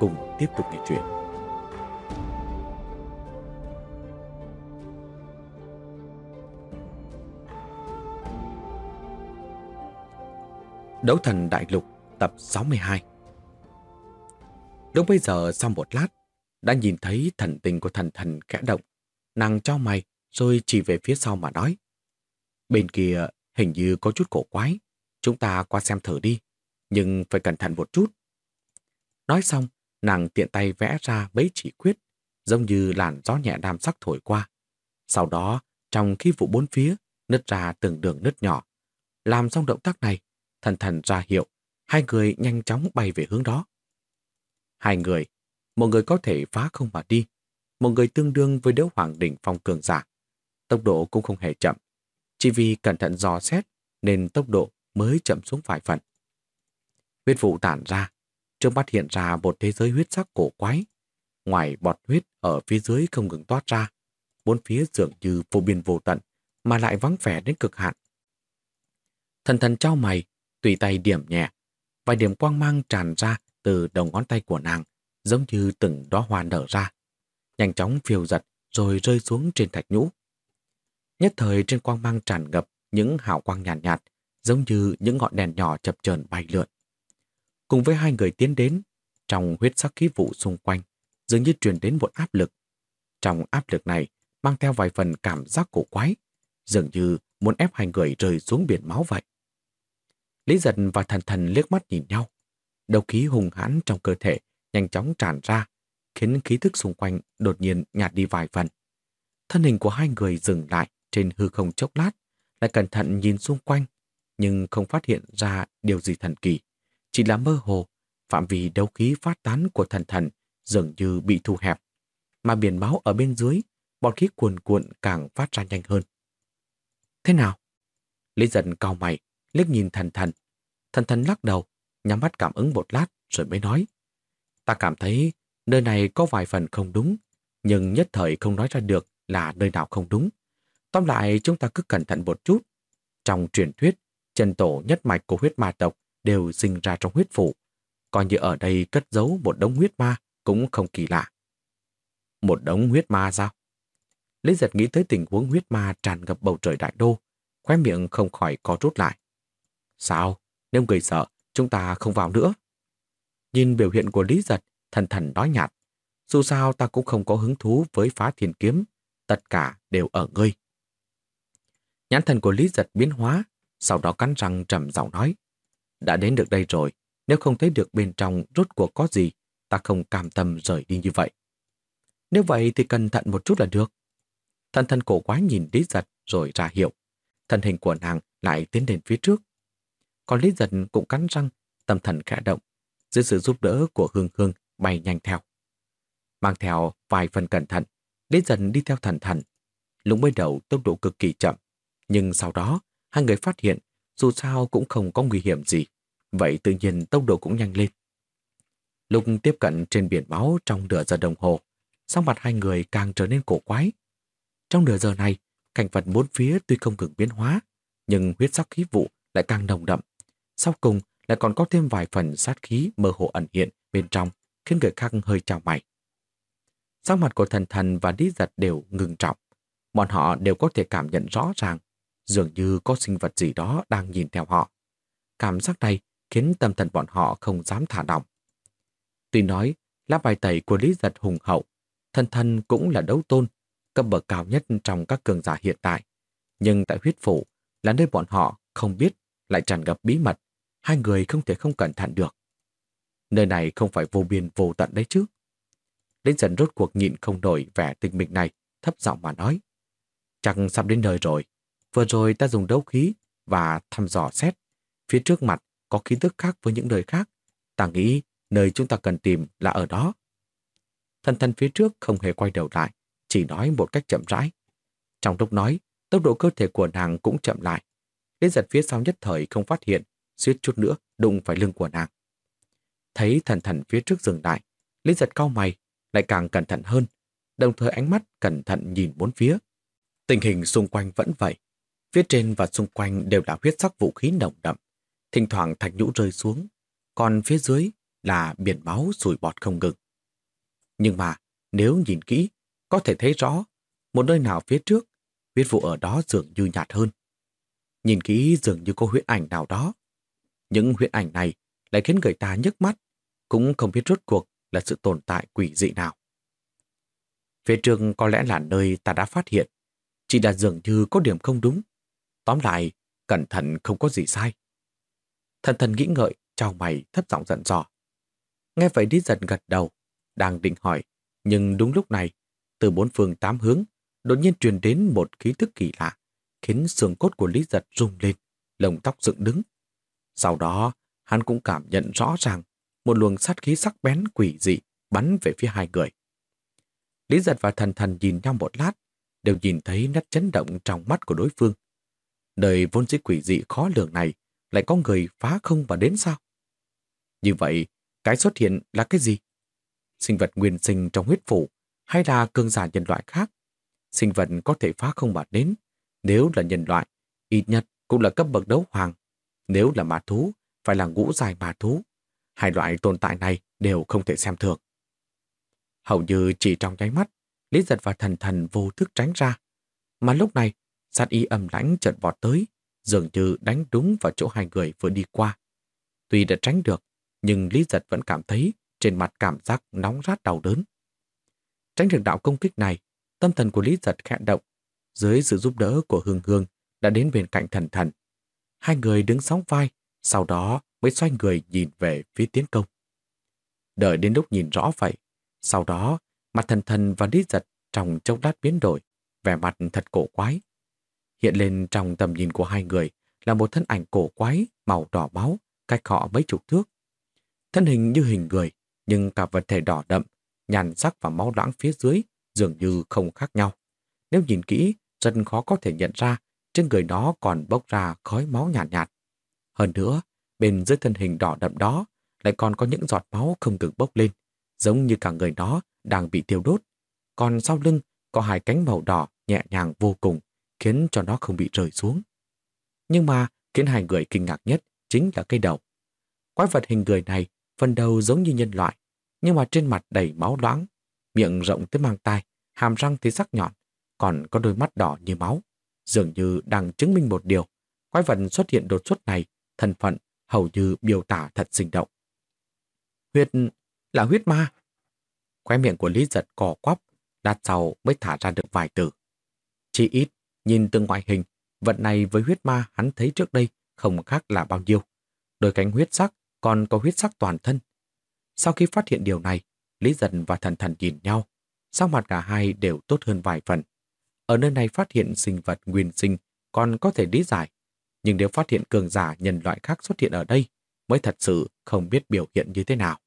cùng tiếp tục nghe chuyện. Đấu thần đại lục tập 62 Lúc bây giờ sau một lát, đã nhìn thấy thần tình của thần thần khẽ động. Nàng cho mày rồi chỉ về phía sau mà nói. Bên kia hình như có chút cổ quái, chúng ta qua xem thử đi, nhưng phải cẩn thận một chút. Nói xong, nàng tiện tay vẽ ra mấy chỉ quyết, giống như làn gió nhẹ đam sắc thổi qua. Sau đó, trong khi vụ bốn phía, nứt ra từng đường nứt nhỏ. Làm xong động tác này, thần thần ra hiệu, hai người nhanh chóng bay về hướng đó. Hai người, một người có thể phá không mà đi, một người tương đương với đế hoàng đỉnh phong cường giả. Tốc độ cũng không hề chậm, chỉ vì cẩn thận dò xét nên tốc độ mới chậm xuống vài phần. Huyết vụ tản ra, trước mắt hiện ra một thế giới huyết sắc cổ quái. Ngoài bọt huyết ở phía dưới không ngừng toát ra, bốn phía dường như vô biên vô tận, mà lại vắng vẻ đến cực hạn. Thần thần trao mày, tùy tay điểm nhẹ, vài điểm quang mang tràn ra từ đầu ngón tay của nàng, giống như từng đóa hoa nở ra. Nhanh chóng phiêu giật rồi rơi xuống trên thạch nhũ. Nhất thời trên quang mang tràn ngập những hào quang nhàn nhạt, nhạt, giống như những ngọn đèn nhỏ chập chờn bay lượn. Cùng với hai người tiến đến, trong huyết sắc khí vụ xung quanh, dường như truyền đến một áp lực. Trong áp lực này, mang theo vài phần cảm giác cổ quái, dường như muốn ép hai người rơi xuống biển máu vậy. Lý giật và thần thần liếc mắt nhìn nhau. Đầu khí hùng hãn trong cơ thể nhanh chóng tràn ra, khiến khí thức xung quanh đột nhiên nhạt đi vài phần. Thân hình của hai người dừng lại trên hư không chốc lát, lại cẩn thận nhìn xung quanh, nhưng không phát hiện ra điều gì thần kỳ chỉ là mơ hồ, phạm vi đấu khí phát tán của thần thần dường như bị thu hẹp, mà biển máu ở bên dưới, bọt khí cuồn cuộn càng phát ra nhanh hơn. Thế nào? Lý dần cao mày, liếc nhìn thần thần. Thần thần lắc đầu, nhắm mắt cảm ứng một lát rồi mới nói. Ta cảm thấy nơi này có vài phần không đúng, nhưng nhất thời không nói ra được là nơi nào không đúng. Tóm lại chúng ta cứ cẩn thận một chút. Trong truyền thuyết, chân tổ nhất mạch của huyết ma tộc đều sinh ra trong huyết phủ. Coi như ở đây cất giấu một đống huyết ma cũng không kỳ lạ. Một đống huyết ma sao? Lý giật nghĩ tới tình huống huyết ma tràn ngập bầu trời đại đô, khóe miệng không khỏi có rút lại. Sao? Nếu người sợ, chúng ta không vào nữa. Nhìn biểu hiện của Lý giật, thần thần nói nhạt. Dù sao ta cũng không có hứng thú với phá thiên kiếm, tất cả đều ở ngươi. Nhãn thần của Lý giật biến hóa, sau đó cắn răng trầm giọng nói. Đã đến được đây rồi, nếu không thấy được bên trong rốt cuộc có gì, ta không cam tâm rời đi như vậy. Nếu vậy thì cẩn thận một chút là được. Thần thần cổ quái nhìn Lý Giật rồi ra hiệu. Thân hình của nàng lại tiến đến phía trước. Còn Lý Giật cũng cắn răng, tâm thần khẽ động. Dưới sự giúp đỡ của Hương Hương bay nhanh theo. Mang theo vài phần cẩn thận, Lý Giật đi theo thần thần. Lúc mới đầu tốc độ cực kỳ chậm, nhưng sau đó hai người phát hiện dù sao cũng không có nguy hiểm gì, vậy tự nhiên tốc độ cũng nhanh lên. Lúc tiếp cận trên biển máu trong nửa giờ đồng hồ, sắc mặt hai người càng trở nên cổ quái. Trong nửa giờ này, cảnh vật bốn phía tuy không ngừng biến hóa, nhưng huyết sắc khí vụ lại càng nồng đậm. Sau cùng lại còn có thêm vài phần sát khí mơ hồ ẩn hiện bên trong, khiến người khác hơi trào mày. Sắc mặt của thần thần và Đi giật đều ngừng trọng. Bọn họ đều có thể cảm nhận rõ ràng dường như có sinh vật gì đó đang nhìn theo họ. Cảm giác này khiến tâm thần bọn họ không dám thả lỏng. Tuy nói, lá bài tẩy của Lý Giật hùng hậu, thân thân cũng là đấu tôn, cấp bậc cao nhất trong các cường giả hiện tại. Nhưng tại huyết phủ là nơi bọn họ không biết lại tràn ngập bí mật, hai người không thể không cẩn thận được. Nơi này không phải vô biên vô tận đấy chứ. Lý dần rốt cuộc nhịn không nổi vẻ tình mình này, thấp giọng mà nói. chẳng sắp đến nơi rồi, Vừa rồi ta dùng đấu khí và thăm dò xét. Phía trước mặt có kiến thức khác với những nơi khác. Ta nghĩ nơi chúng ta cần tìm là ở đó. thần thần phía trước không hề quay đầu lại, chỉ nói một cách chậm rãi. Trong lúc nói, tốc độ cơ thể của nàng cũng chậm lại. Lý giật phía sau nhất thời không phát hiện, suýt chút nữa đụng phải lưng của nàng. Thấy thần thần phía trước dừng lại, Lý giật cao mày, lại càng cẩn thận hơn, đồng thời ánh mắt cẩn thận nhìn bốn phía. Tình hình xung quanh vẫn vậy. Phía trên và xung quanh đều là huyết sắc vũ khí nồng đậm. Thỉnh thoảng thạch nhũ rơi xuống, còn phía dưới là biển máu sủi bọt không ngừng. Nhưng mà nếu nhìn kỹ, có thể thấy rõ một nơi nào phía trước, huyết vụ ở đó dường như nhạt hơn. Nhìn kỹ dường như có huyết ảnh nào đó. Những huyết ảnh này lại khiến người ta nhức mắt, cũng không biết rốt cuộc là sự tồn tại quỷ dị nào. Phía trường có lẽ là nơi ta đã phát hiện, chỉ là dường như có điểm không đúng. Tóm lại, cẩn thận không có gì sai. Thần thần nghĩ ngợi, trao mày thấp giọng giận dò. Nghe vậy đi giận gật đầu, đang định hỏi, nhưng đúng lúc này, từ bốn phương tám hướng, đột nhiên truyền đến một khí thức kỳ lạ, khiến xương cốt của Lý Giật rung lên, lồng tóc dựng đứng. Sau đó, hắn cũng cảm nhận rõ ràng một luồng sát khí sắc bén quỷ dị bắn về phía hai người. Lý giật và thần thần nhìn nhau một lát, đều nhìn thấy nét chấn động trong mắt của đối phương. Đời vốn dĩ quỷ dị khó lường này lại có người phá không và đến sao? Như vậy, cái xuất hiện là cái gì? Sinh vật nguyên sinh trong huyết phủ hay là cương giả nhân loại khác? Sinh vật có thể phá không mà đến. Nếu là nhân loại, ít nhất cũng là cấp bậc đấu hoàng. Nếu là ma thú, phải là ngũ dài ma thú. Hai loại tồn tại này đều không thể xem thường. Hầu như chỉ trong nháy mắt, Lý giật và thần thần vô thức tránh ra. Mà lúc này, sát y âm lãnh chợt vọt tới, dường như đánh đúng vào chỗ hai người vừa đi qua. Tuy đã tránh được, nhưng Lý giật vẫn cảm thấy trên mặt cảm giác nóng rát đau đớn. Tránh được đạo công kích này, tâm thần của Lý giật khẽ động. Dưới sự giúp đỡ của Hương Hương đã đến bên cạnh thần thần. Hai người đứng sóng vai, sau đó mới xoay người nhìn về phía tiến công. Đợi đến lúc nhìn rõ vậy, sau đó mặt thần thần và lý giật trong chốc lát biến đổi, vẻ mặt thật cổ quái. Hiện lên trong tầm nhìn của hai người là một thân ảnh cổ quái, màu đỏ máu, cách họ mấy chục thước. Thân hình như hình người, nhưng cả vật thể đỏ đậm, nhàn sắc và máu loãng phía dưới dường như không khác nhau. Nếu nhìn kỹ, rất khó có thể nhận ra trên người đó còn bốc ra khói máu nhàn nhạt, nhạt. Hơn nữa, bên dưới thân hình đỏ đậm đó lại còn có những giọt máu không ngừng bốc lên, giống như cả người nó đang bị tiêu đốt. Còn sau lưng có hai cánh màu đỏ nhẹ nhàng vô cùng, khiến cho nó không bị rơi xuống. Nhưng mà khiến hai người kinh ngạc nhất chính là cây đầu. Quái vật hình người này phần đầu giống như nhân loại, nhưng mà trên mặt đầy máu loãng, miệng rộng tới mang tai, hàm răng thì sắc nhọn, còn có đôi mắt đỏ như máu. Dường như đang chứng minh một điều, quái vật xuất hiện đột xuất này, thân phận hầu như biểu tả thật sinh động. Huyết là huyết ma. Khóe miệng của Lý giật cò quắp, lát sau mới thả ra được vài từ. Chỉ ít, nhìn từ ngoại hình, vật này với huyết ma hắn thấy trước đây không khác là bao nhiêu. Đôi cánh huyết sắc còn có huyết sắc toàn thân. Sau khi phát hiện điều này, Lý dần và thần thần nhìn nhau, sắc mặt cả hai đều tốt hơn vài phần. Ở nơi này phát hiện sinh vật nguyên sinh còn có thể lý giải, nhưng nếu phát hiện cường giả nhân loại khác xuất hiện ở đây, mới thật sự không biết biểu hiện như thế nào.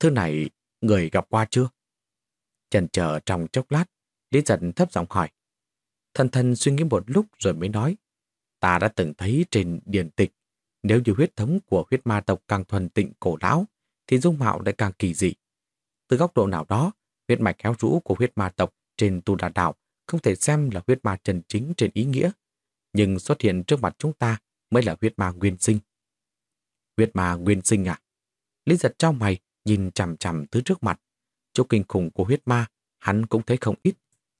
Thứ này, người gặp qua chưa? Chần chờ trong chốc lát, Lý dần thấp giọng hỏi. Thần thần suy nghĩ một lúc rồi mới nói. Ta đã từng thấy trên điển tịch, nếu như huyết thống của huyết ma tộc càng thuần tịnh cổ lão, thì dung mạo lại càng kỳ dị. Từ góc độ nào đó, huyết mạch héo rũ của huyết ma tộc trên tu đà đạo không thể xem là huyết ma trần chính trên ý nghĩa, nhưng xuất hiện trước mặt chúng ta mới là huyết ma nguyên sinh. Huyết ma nguyên sinh à? Lý giật trong mày, nhìn chằm chằm thứ trước mặt. Chỗ kinh khủng của huyết ma, hắn cũng thấy không ít,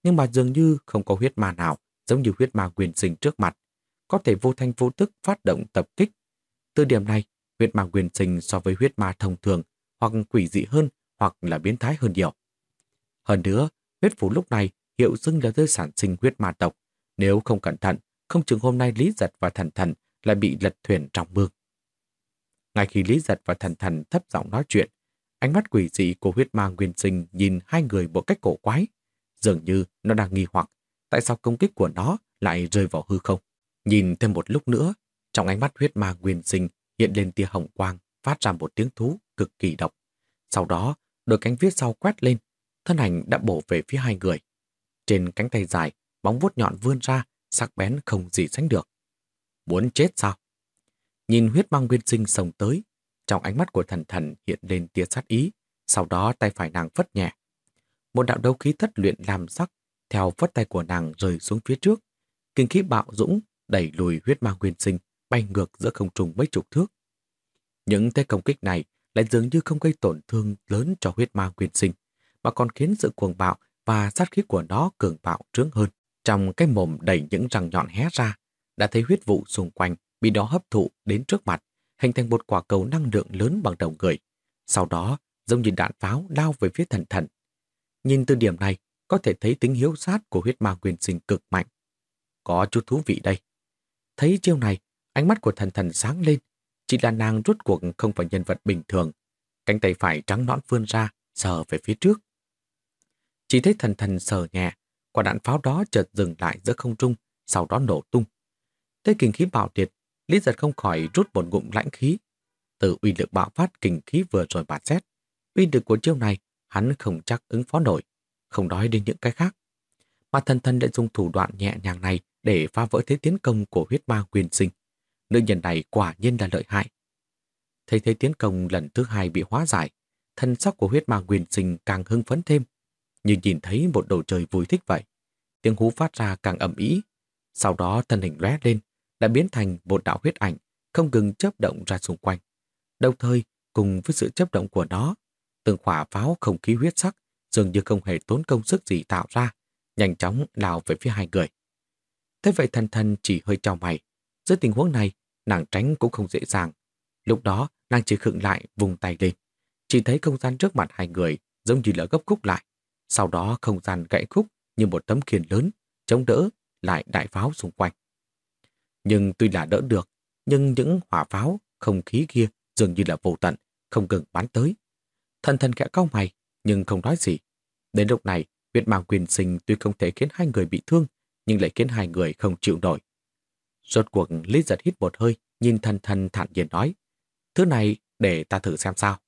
nhưng mà dường như không có huyết ma nào giống như huyết ma quyền sinh trước mặt, có thể vô thanh vô tức phát động tập kích. Từ điểm này, huyết ma quyền sinh so với huyết ma thông thường hoặc quỷ dị hơn hoặc là biến thái hơn nhiều. Hơn nữa, huyết phủ lúc này hiệu xưng là nơi sản sinh huyết ma tộc. Nếu không cẩn thận, không chừng hôm nay Lý Giật và Thần Thần lại bị lật thuyền trong mương. Ngay khi Lý Giật và Thần Thần thấp giọng nói chuyện, ánh mắt quỷ dị của huyết ma nguyên sinh nhìn hai người một cách cổ quái. Dường như nó đang nghi hoặc tại sao công kích của nó lại rơi vào hư không. Nhìn thêm một lúc nữa, trong ánh mắt huyết ma nguyên sinh hiện lên tia hồng quang phát ra một tiếng thú cực kỳ độc. Sau đó, đôi cánh phía sau quét lên, thân ảnh đã bổ về phía hai người. Trên cánh tay dài, bóng vuốt nhọn vươn ra, sắc bén không gì sánh được. Muốn chết sao? Nhìn huyết mang nguyên sinh sông tới, trong ánh mắt của thần thần hiện lên tia sát ý, sau đó tay phải nàng phất nhẹ. Một đạo đấu khí thất luyện làm sắc, theo phất tay của nàng rơi xuống phía trước. Kinh khí bạo dũng đẩy lùi huyết ma nguyên sinh, bay ngược giữa không trùng mấy chục thước. Những thế công kích này lại dường như không gây tổn thương lớn cho huyết ma nguyên sinh, mà còn khiến sự cuồng bạo và sát khí của nó cường bạo trướng hơn. Trong cái mồm đẩy những răng nhọn hé ra, đã thấy huyết vụ xung quanh bị nó hấp thụ đến trước mặt, hình thành một quả cầu năng lượng lớn bằng đầu người. Sau đó, giống như đạn pháo lao về phía thần thần. Nhìn từ điểm này, có thể thấy tính hiếu sát của huyết ma quyền sinh cực mạnh. Có chút thú vị đây. Thấy chiêu này, ánh mắt của thần thần sáng lên. Chỉ là nàng rút cuộc không phải nhân vật bình thường. Cánh tay phải trắng nõn vươn ra, sờ về phía trước. Chỉ thấy thần thần sờ nhẹ, quả đạn pháo đó chợt dừng lại giữa không trung, sau đó nổ tung. Thế kinh khí bạo liệt, Lý giật không khỏi rút một ngụm lãnh khí. Từ uy lực bạo phát kinh khí vừa rồi bạt xét, uy lực của chiêu này hắn không chắc ứng phó nổi, không nói đến những cái khác. Mà thần thần đã dùng thủ đoạn nhẹ nhàng này để phá vỡ thế tiến công của huyết ma quyền sinh. Nữ nhân này quả nhiên là lợi hại. Thấy thế tiến công lần thứ hai bị hóa giải, thân sắc của huyết ma quyền sinh càng hưng phấn thêm, như nhìn thấy một đồ trời vui thích vậy. Tiếng hú phát ra càng ầm ĩ, sau đó thân hình lóe lên, đã biến thành một đạo huyết ảnh, không ngừng chớp động ra xung quanh. Đồng thời, cùng với sự chớp động của nó, từng khỏa pháo không khí huyết sắc dường như không hề tốn công sức gì tạo ra, nhanh chóng lao về phía hai người. Thế vậy thần thần chỉ hơi trao mày. Dưới tình huống này, nàng tránh cũng không dễ dàng. Lúc đó, nàng chỉ khựng lại vùng tay lên. Chỉ thấy không gian trước mặt hai người giống như là gấp khúc lại. Sau đó không gian gãy khúc như một tấm khiên lớn, chống đỡ lại đại pháo xung quanh. Nhưng tuy là đỡ được, nhưng những hỏa pháo, không khí kia dường như là vô tận, không ngừng bắn tới. Thần thần kẽ cau mày, nhưng không nói gì. Đến lúc này, huyết mang quyền sinh tuy không thể khiến hai người bị thương, nhưng lại khiến hai người không chịu nổi. Rốt cuộc Lý giật hít một hơi, nhìn thần thần thản nhiên nói, thứ này để ta thử xem sao.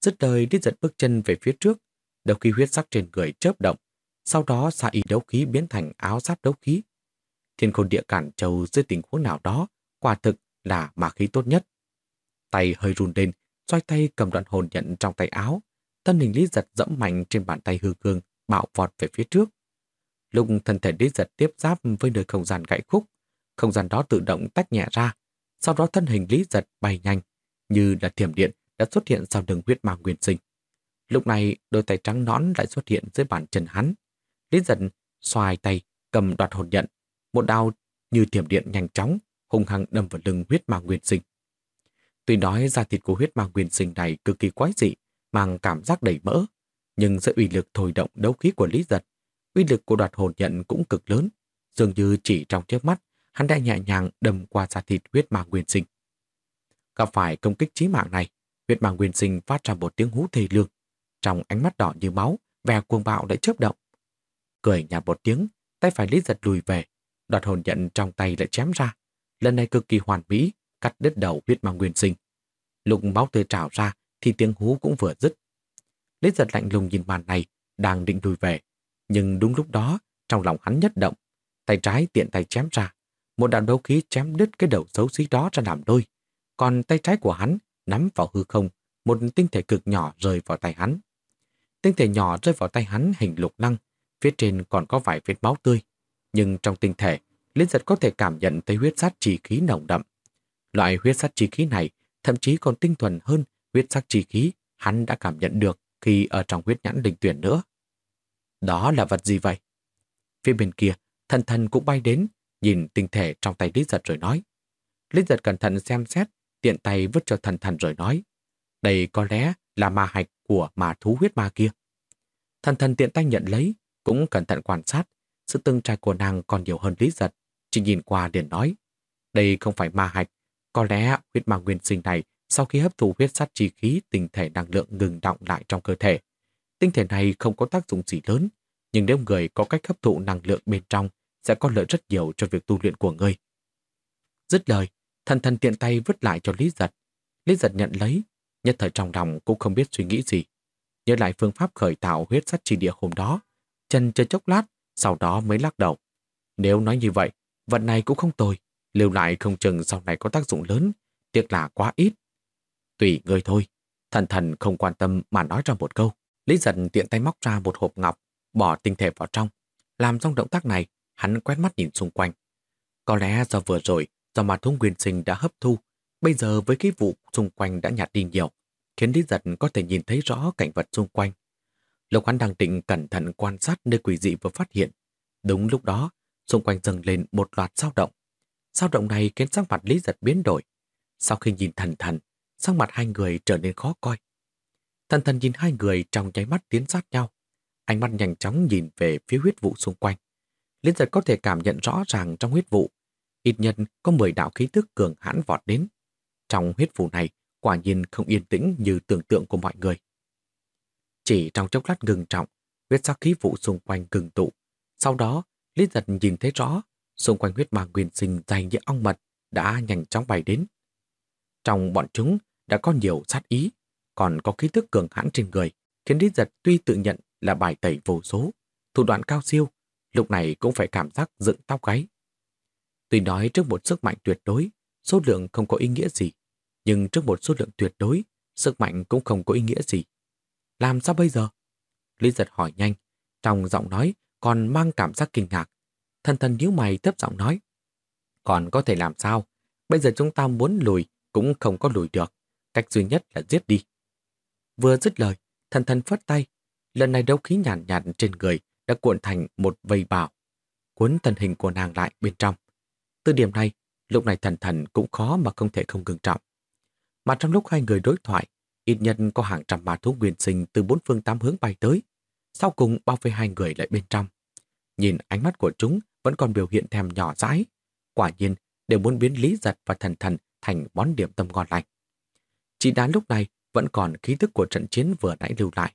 Dứt lời Lý giật bước chân về phía trước, đầu khí huyết sắc trên người chớp động, sau đó xa y đấu khí biến thành áo giáp đấu khí. Thiên khôn địa cản châu dưới tình huống nào đó, quả thực là mà khí tốt nhất. Tay hơi run lên, xoay tay cầm đoạn hồn nhận trong tay áo, thân hình Lý giật dẫm mạnh trên bàn tay hư cương, bạo vọt về phía trước. Lúc thân thể Lý giật tiếp giáp với nơi không gian gãy khúc, không gian đó tự động tách nhẹ ra, sau đó thân hình Lý giật bay nhanh, như là thiểm điện đã xuất hiện sau đường huyết ma nguyên sinh. Lúc này, đôi tay trắng nõn lại xuất hiện dưới bàn chân hắn. Lý giật xoài tay, cầm đoạt hồn nhận, một đao như thiểm điện nhanh chóng, hung hăng đâm vào lưng huyết ma nguyên sinh. Tuy nói da thịt của huyết ma nguyên sinh này cực kỳ quái dị, mang cảm giác đầy mỡ, nhưng giữa uy lực thôi động đấu khí của Lý Giật, uy lực của đoạt hồn nhận cũng cực lớn, dường như chỉ trong trước mắt, hắn đã nhẹ nhàng đâm qua da thịt huyết ma nguyên sinh. Gặp phải công kích chí mạng này, huyết ma nguyên sinh phát ra một tiếng hú thê lương, trong ánh mắt đỏ như máu, vẻ cuồng bạo đã chớp động. Cười nhạt một tiếng, tay phải Lý Giật lùi về, đoạt hồn nhận trong tay lại chém ra, lần này cực kỳ hoàn mỹ, cắt đứt đầu huyết ma nguyên sinh. Lúc máu tươi trào ra thì tiếng hú cũng vừa dứt. Lý giật lạnh lùng nhìn màn này, đang định lùi về. Nhưng đúng lúc đó, trong lòng hắn nhất động, tay trái tiện tay chém ra. Một đạo đấu khí chém đứt cái đầu xấu xí đó ra làm đôi. Còn tay trái của hắn nắm vào hư không, một tinh thể cực nhỏ rơi vào tay hắn. Tinh thể nhỏ rơi vào tay hắn hình lục năng, phía trên còn có vài vết máu tươi. Nhưng trong tinh thể, Liên giật có thể cảm nhận thấy huyết sát chỉ khí nồng đậm. Loại huyết sắc chi khí này thậm chí còn tinh thuần hơn huyết sắc chi khí hắn đã cảm nhận được khi ở trong huyết nhãn đình tuyển nữa. Đó là vật gì vậy? Phía bên kia, thần thần cũng bay đến, nhìn tinh thể trong tay Lý Giật rồi nói. Lý Giật cẩn thận xem xét, tiện tay vứt cho thần thần rồi nói. Đây có lẽ là ma hạch của ma thú huyết ma kia. Thần thần tiện tay nhận lấy, cũng cẩn thận quan sát. Sự tương trai của nàng còn nhiều hơn Lý Giật. Chỉ nhìn qua liền nói. Đây không phải ma hạch, có lẽ huyết ma nguyên sinh này sau khi hấp thụ huyết sát chi khí tinh thể năng lượng ngừng động lại trong cơ thể. Tinh thể này không có tác dụng gì lớn, nhưng nếu người có cách hấp thụ năng lượng bên trong sẽ có lợi rất nhiều cho việc tu luyện của người. Dứt lời, thần thần tiện tay vứt lại cho Lý Giật. Lý Giật nhận lấy, nhất thời trong lòng cũng không biết suy nghĩ gì. nhớ lại phương pháp khởi tạo huyết sắt chi địa hôm đó, chân chơi chốc lát, sau đó mới lắc đầu. Nếu nói như vậy, vật này cũng không tồi, lưu lại không chừng sau này có tác dụng lớn, tiếc là quá ít. Tùy người thôi, thần thần không quan tâm mà nói ra một câu. Lý giật tiện tay móc ra một hộp ngọc, bỏ tinh thể vào trong. Làm xong động tác này, hắn quét mắt nhìn xung quanh. Có lẽ do vừa rồi, do mà thú nguyên sinh đã hấp thu, bây giờ với cái vụ xung quanh đã nhạt đi nhiều, khiến Lý giật có thể nhìn thấy rõ cảnh vật xung quanh. Lục hắn đang định cẩn thận quan sát nơi quỷ dị vừa phát hiện. Đúng lúc đó, xung quanh dâng lên một loạt sao động. Sao động này khiến sắc mặt Lý giật biến đổi. Sau khi nhìn thần thần, sắc mặt hai người trở nên khó coi. Thần thần nhìn hai người trong nháy mắt tiến sát nhau. Ánh mắt nhanh chóng nhìn về phía huyết vụ xung quanh. Lý giật có thể cảm nhận rõ ràng trong huyết vụ. Ít nhất có 10 đạo khí tức cường hãn vọt đến. Trong huyết vụ này, quả nhiên không yên tĩnh như tưởng tượng của mọi người. Chỉ trong chốc lát ngừng trọng, huyết sắc khí vụ xung quanh ngừng tụ. Sau đó, Lý giật nhìn thấy rõ, xung quanh huyết ma nguyên sinh dày như ong mật đã nhanh chóng bay đến. Trong bọn chúng đã có nhiều sát ý, còn có khí thức cường hãn trên người, khiến Lý giật tuy tự nhận là bài tẩy vô số, thủ đoạn cao siêu, lúc này cũng phải cảm giác dựng tóc gáy. Tuy nói trước một sức mạnh tuyệt đối, số lượng không có ý nghĩa gì, nhưng trước một số lượng tuyệt đối, sức mạnh cũng không có ý nghĩa gì. Làm sao bây giờ? Lý giật hỏi nhanh, trong giọng nói còn mang cảm giác kinh ngạc. Thần thần nhíu mày thấp giọng nói. Còn có thể làm sao? Bây giờ chúng ta muốn lùi cũng không có lùi được. Cách duy nhất là giết đi. Vừa dứt lời, thần thần phất tay. Lần này đấu khí nhàn nhạt, nhạt trên người đã cuộn thành một vây bảo, cuốn thân hình của nàng lại bên trong. Từ điểm này, lúc này thần thần cũng khó mà không thể không ngừng trọng. Mà trong lúc hai người đối thoại, ít nhất có hàng trăm ma thú nguyên sinh từ bốn phương tám hướng bay tới, sau cùng bao vây hai người lại bên trong. Nhìn ánh mắt của chúng vẫn còn biểu hiện thèm nhỏ dãi. Quả nhiên, đều muốn biến lý giật và thần thần thành món điểm tâm ngon lành. Chỉ đá lúc này vẫn còn khí thức của trận chiến vừa nãy lưu lại.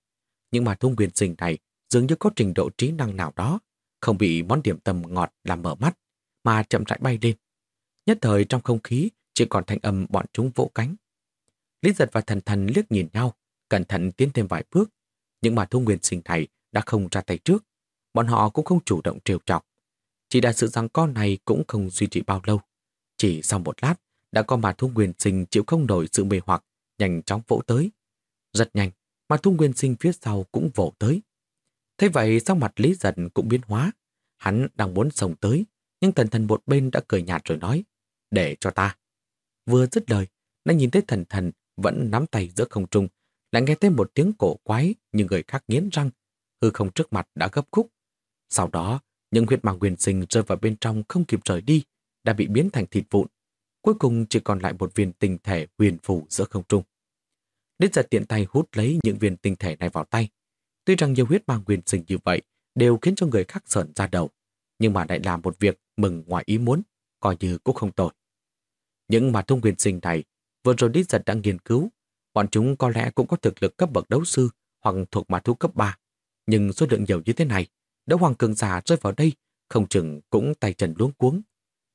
Nhưng mà thung quyền sinh này dường như có trình độ trí năng nào đó, không bị món điểm tâm ngọt làm mở mắt, mà chậm rãi bay lên. Nhất thời trong không khí chỉ còn thanh âm bọn chúng vỗ cánh. Lý giật và thần thần liếc nhìn nhau, cẩn thận tiến thêm vài bước. Nhưng mà thu nguyên sinh này đã không ra tay trước. Bọn họ cũng không chủ động trêu chọc. Chỉ đại sự rằng con này cũng không duy trì bao lâu. Chỉ sau một lát, đã có mà thu nguyên sinh chịu không nổi sự mê hoặc, nhanh chóng vỗ tới. Rất nhanh, mà thu nguyên sinh phía sau cũng vỗ tới. Thế vậy sau mặt Lý Giật cũng biến hóa. Hắn đang muốn sồng tới, nhưng thần thần một bên đã cười nhạt rồi nói, để cho ta. Vừa dứt lời, đã nhìn thấy thần thần vẫn nắm tay giữa không trung, lại nghe thấy một tiếng cổ quái như người khác nghiến răng, hư không trước mặt đã gấp khúc. Sau đó, những huyết mang quyền sinh rơi vào bên trong không kịp rời đi, đã bị biến thành thịt vụn. Cuối cùng chỉ còn lại một viên tinh thể huyền phủ giữa không trung. Đích giật tiện tay hút lấy những viên tinh thể này vào tay. Tuy rằng nhiều huyết mang quyền sinh như vậy đều khiến cho người khác sợn ra đầu, nhưng mà lại làm một việc mừng ngoài ý muốn, coi như cũng không tội. Những mà thông quyền sinh này vừa rồi Đích giật đã nghiên cứu, bọn chúng có lẽ cũng có thực lực cấp bậc đấu sư hoặc thuộc mà thú cấp 3. Nhưng số lượng nhiều như thế này, đã hoàng cường giả rơi vào đây, không chừng cũng tay trần luống cuống.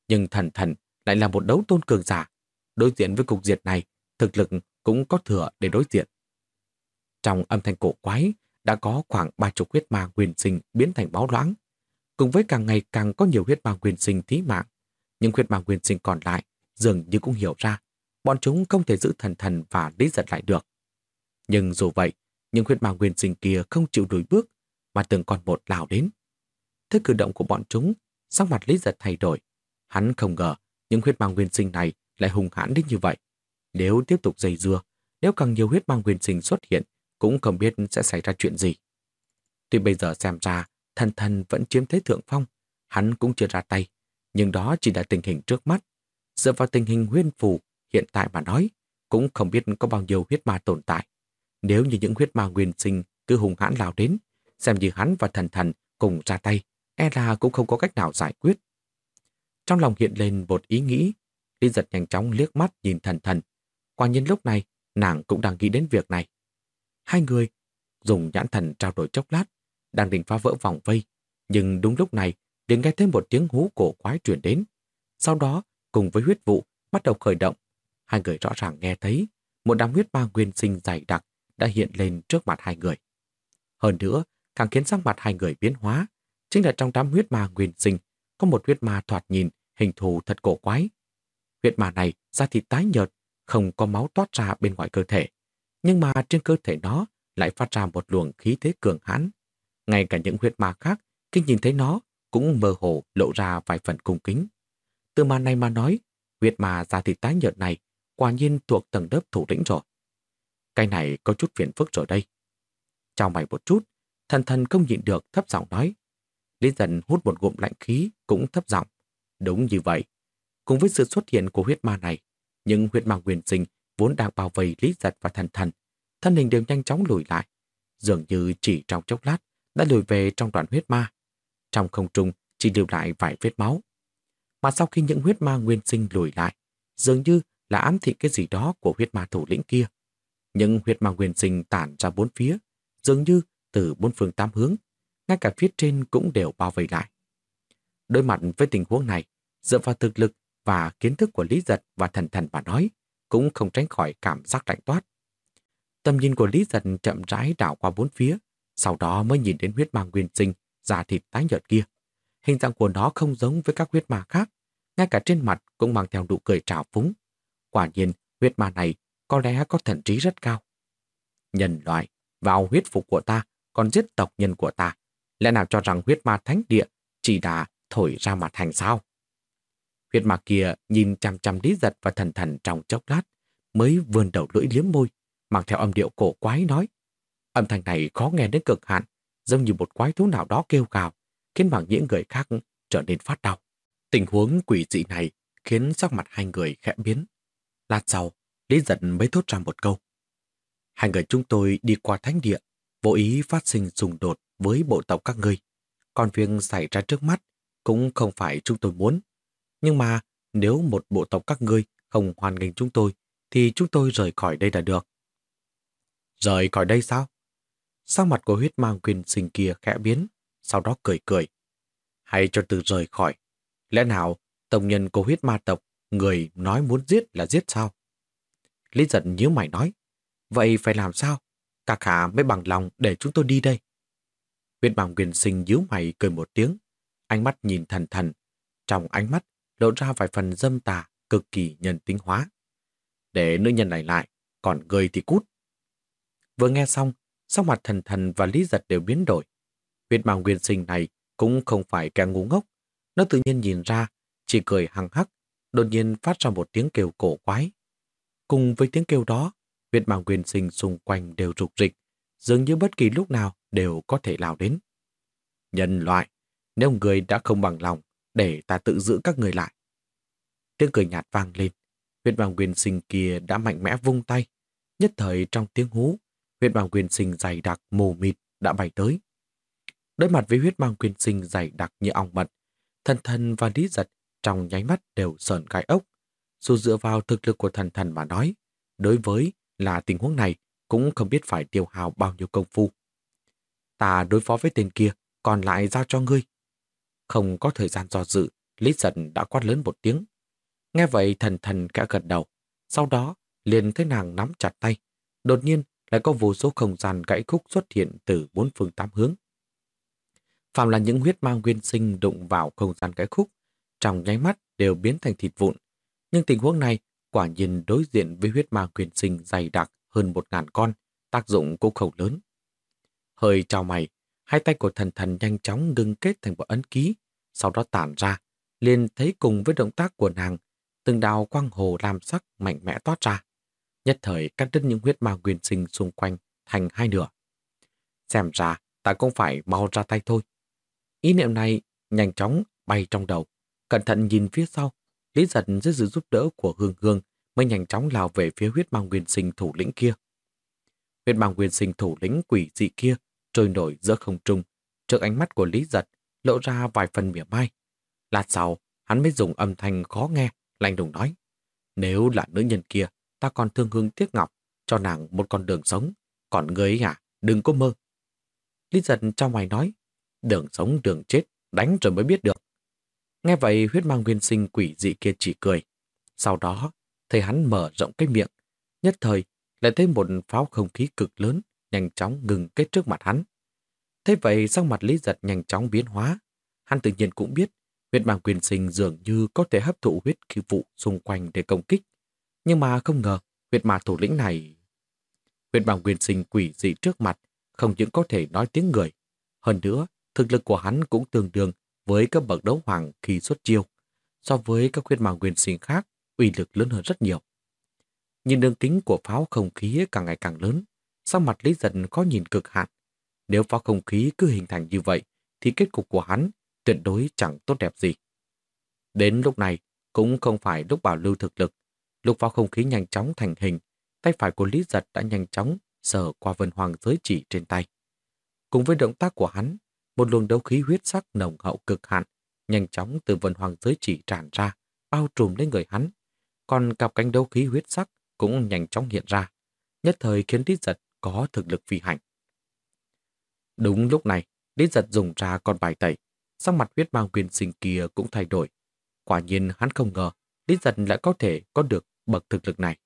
Nhưng thần thần lại là một đấu tôn cường giả. Đối diện với cục diệt này, thực lực cũng có thừa để đối diện. Trong âm thanh cổ quái, đã có khoảng ba chục huyết ma quyền sinh biến thành báo loãng. Cùng với càng ngày càng có nhiều huyết ma quyền sinh thí mạng, những huyết ma quyền sinh còn lại dường như cũng hiểu ra bọn chúng không thể giữ thần thần và lý giật lại được. Nhưng dù vậy, những huyết ma nguyên sinh kia không chịu đuổi bước, mà từng con một lao đến. Thế cử động của bọn chúng, sắc mặt lý giật thay đổi. Hắn không ngờ những huyết ma nguyên sinh này lại hùng hãn đến như vậy. Nếu tiếp tục dây dưa, nếu càng nhiều huyết ma nguyên sinh xuất hiện, cũng không biết sẽ xảy ra chuyện gì. Tuy bây giờ xem ra, thần thần vẫn chiếm thế thượng phong, hắn cũng chưa ra tay, nhưng đó chỉ là tình hình trước mắt. Dựa vào tình hình huyên phù Hiện tại mà nói, cũng không biết có bao nhiêu huyết ma tồn tại. Nếu như những huyết ma nguyên sinh cứ hùng hãn lao đến, xem như hắn và thần thần cùng ra tay, e là cũng không có cách nào giải quyết. Trong lòng hiện lên một ý nghĩ, Lý giật nhanh chóng liếc mắt nhìn thần thần. Quả nhiên lúc này, nàng cũng đang nghĩ đến việc này. Hai người dùng nhãn thần trao đổi chốc lát, đang định phá vỡ vòng vây. Nhưng đúng lúc này, liền nghe thêm một tiếng hú cổ quái truyền đến. Sau đó, cùng với huyết vụ, bắt đầu khởi động, Hai người rõ ràng nghe thấy một đám huyết ma nguyên sinh dày đặc đã hiện lên trước mặt hai người. Hơn nữa, càng khiến sắc mặt hai người biến hóa, chính là trong đám huyết ma nguyên sinh, có một huyết ma thoạt nhìn, hình thù thật cổ quái. Huyết ma này da thịt tái nhợt, không có máu toát ra bên ngoài cơ thể, nhưng mà trên cơ thể nó lại phát ra một luồng khí thế cường hãn. Ngay cả những huyết ma khác, khi nhìn thấy nó, cũng mơ hồ lộ ra vài phần cung kính. Từ màn này mà nói, huyết ma da thịt tái nhợt này quả nhiên thuộc tầng lớp thủ lĩnh rồi. Cái này có chút phiền phức rồi đây. Chào mày một chút, thần thần không nhịn được thấp giọng nói. Lý dần hút một ngụm lạnh khí cũng thấp giọng. Đúng như vậy. Cùng với sự xuất hiện của huyết ma này, những huyết ma nguyên sinh vốn đang bao vây Lý giật và thần thần, thân hình đều nhanh chóng lùi lại. Dường như chỉ trong chốc lát đã lùi về trong đoạn huyết ma. Trong không trung chỉ lưu lại vài vết máu. Mà sau khi những huyết ma nguyên sinh lùi lại, dường như là ám thị cái gì đó của huyết ma thủ lĩnh kia. Những huyết ma nguyên sinh tản ra bốn phía, dường như từ bốn phương tám hướng, ngay cả phía trên cũng đều bao vây lại. Đối mặt với tình huống này, dựa vào thực lực và kiến thức của Lý Giật và thần thần mà nói, cũng không tránh khỏi cảm giác lạnh toát. Tầm nhìn của Lý Giật chậm rãi đảo qua bốn phía, sau đó mới nhìn đến huyết ma nguyên sinh, da thịt tái nhợt kia. Hình dạng của nó không giống với các huyết ma khác, ngay cả trên mặt cũng mang theo nụ cười trào phúng. Quả nhiên, huyết ma này có lẽ có thần trí rất cao. Nhân loại, vào huyết phục của ta, còn giết tộc nhân của ta. Lẽ nào cho rằng huyết ma thánh địa chỉ đã thổi ra mặt thành sao? Huyết ma kia nhìn chăm chăm lý giật và thần thần trong chốc lát, mới vươn đầu lưỡi liếm môi, mang theo âm điệu cổ quái nói. Âm thanh này khó nghe đến cực hạn, giống như một quái thú nào đó kêu gào, khiến bằng những người khác trở nên phát đau. Tình huống quỷ dị này khiến sắc mặt hai người khẽ biến. Lát sau, Lý giật mới thốt ra một câu. Hai người chúng tôi đi qua thánh địa, vô ý phát sinh xung đột với bộ tộc các ngươi. Còn việc xảy ra trước mắt cũng không phải chúng tôi muốn. Nhưng mà nếu một bộ tộc các ngươi không hoàn nghênh chúng tôi, thì chúng tôi rời khỏi đây là được. Rời khỏi đây sao? Sao mặt của huyết mang quyền sinh kia khẽ biến, sau đó cười cười. Hay cho từ rời khỏi. Lẽ nào tổng nhân của huyết ma tộc, người nói muốn giết là giết sao? Lý giận nhíu mày nói. Vậy phải làm sao? Cả khả mới bằng lòng để chúng tôi đi đây. Huyết bằng quyền sinh nhíu mày cười một tiếng. Ánh mắt nhìn thần thần. Trong ánh mắt lộ ra vài phần dâm tà cực kỳ nhân tính hóa. Để nữ nhân này lại, còn người thì cút. Vừa nghe xong, sắc mặt thần thần và lý giật đều biến đổi. Huyết bằng quyền sinh này cũng không phải kẻ ngu ngốc. Nó tự nhiên nhìn ra, chỉ cười hằng hắc, đột nhiên phát ra một tiếng kêu cổ quái. Cùng với tiếng kêu đó, huyết mang quyền sinh xung quanh đều rục rịch, dường như bất kỳ lúc nào đều có thể lao đến. Nhân loại, nếu người đã không bằng lòng, để ta tự giữ các người lại. Tiếng cười nhạt vang lên, huyết mang quyền sinh kia đã mạnh mẽ vung tay. Nhất thời trong tiếng hú, huyết mang quyền sinh dày đặc mù mịt đã bay tới. Đối mặt với huyết mang quyền sinh dày đặc như ong mật, thần thần và lý giật trong nháy mắt đều sờn gai ốc. Dù dựa vào thực lực của thần thần mà nói, đối với là tình huống này cũng không biết phải tiêu hào bao nhiêu công phu. Ta đối phó với tên kia, còn lại giao cho ngươi. Không có thời gian do dự, Lý Giận đã quát lớn một tiếng. Nghe vậy thần thần kẽ gật đầu, sau đó liền thấy nàng nắm chặt tay. Đột nhiên lại có vô số không gian gãy khúc xuất hiện từ bốn phương tám hướng. Phạm là những huyết mang nguyên sinh đụng vào không gian gãy khúc, trong nháy mắt đều biến thành thịt vụn. Nhưng tình huống này quả nhiên đối diện với huyết ma quyền sinh dày đặc hơn một ngàn con, tác dụng cũng khẩu lớn. Hơi trao mày, hai tay của thần thần nhanh chóng ngưng kết thành một ấn ký, sau đó tản ra, liền thấy cùng với động tác của nàng, từng đào quang hồ lam sắc mạnh mẽ toát ra. Nhất thời cắt đứt những huyết ma quyền sinh xung quanh thành hai nửa. Xem ra, ta cũng phải mau ra tay thôi. Ý niệm này nhanh chóng bay trong đầu, cẩn thận nhìn phía sau, Lý giật dưới sự giúp đỡ của Hương Hương mới nhanh chóng lao về phía huyết mang nguyên sinh thủ lĩnh kia. Huyết mang nguyên sinh thủ lĩnh quỷ dị kia trôi nổi giữa không trung, trước ánh mắt của Lý giật lộ ra vài phần mỉa mai. Lát sau, hắn mới dùng âm thanh khó nghe, lạnh lùng nói. Nếu là nữ nhân kia, ta còn thương hương tiếc ngọc, cho nàng một con đường sống. Còn người ấy à, đừng có mơ. Lý giật trong ngoài nói, đường sống đường chết, đánh rồi mới biết được. Nghe vậy huyết mang nguyên sinh quỷ dị kia chỉ cười. Sau đó, thấy hắn mở rộng cái miệng. Nhất thời, lại thấy một pháo không khí cực lớn nhanh chóng ngừng kết trước mặt hắn. Thế vậy sắc mặt Lý Giật nhanh chóng biến hóa. Hắn tự nhiên cũng biết huyết mang quyền sinh dường như có thể hấp thụ huyết khí vụ xung quanh để công kích. Nhưng mà không ngờ huyết ma thủ lĩnh này... Huyết mang quyền sinh quỷ dị trước mặt không những có thể nói tiếng người. Hơn nữa, thực lực của hắn cũng tương đương với các bậc đấu hoàng khi xuất chiêu. So với các khuyên mang quyền sinh khác, uy lực lớn hơn rất nhiều. Nhìn đường kính của pháo không khí càng ngày càng lớn, sau mặt Lý Dân có nhìn cực hạn. Nếu pháo không khí cứ hình thành như vậy, thì kết cục của hắn tuyệt đối chẳng tốt đẹp gì. Đến lúc này, cũng không phải lúc bảo lưu thực lực. Lúc pháo không khí nhanh chóng thành hình, tay phải của Lý Giật đã nhanh chóng sờ qua vân hoàng giới chỉ trên tay. Cùng với động tác của hắn, một luồng đấu khí huyết sắc nồng hậu cực hạn, nhanh chóng từ vân hoàng giới chỉ tràn ra, bao trùm lên người hắn. Còn cặp cánh đấu khí huyết sắc cũng nhanh chóng hiện ra, nhất thời khiến Lý Giật có thực lực phi hành. Đúng lúc này, Lý Giật dùng ra con bài tẩy, sắc mặt huyết mang quyền sinh kia cũng thay đổi. Quả nhiên hắn không ngờ Lý Giật lại có thể có được bậc thực lực này.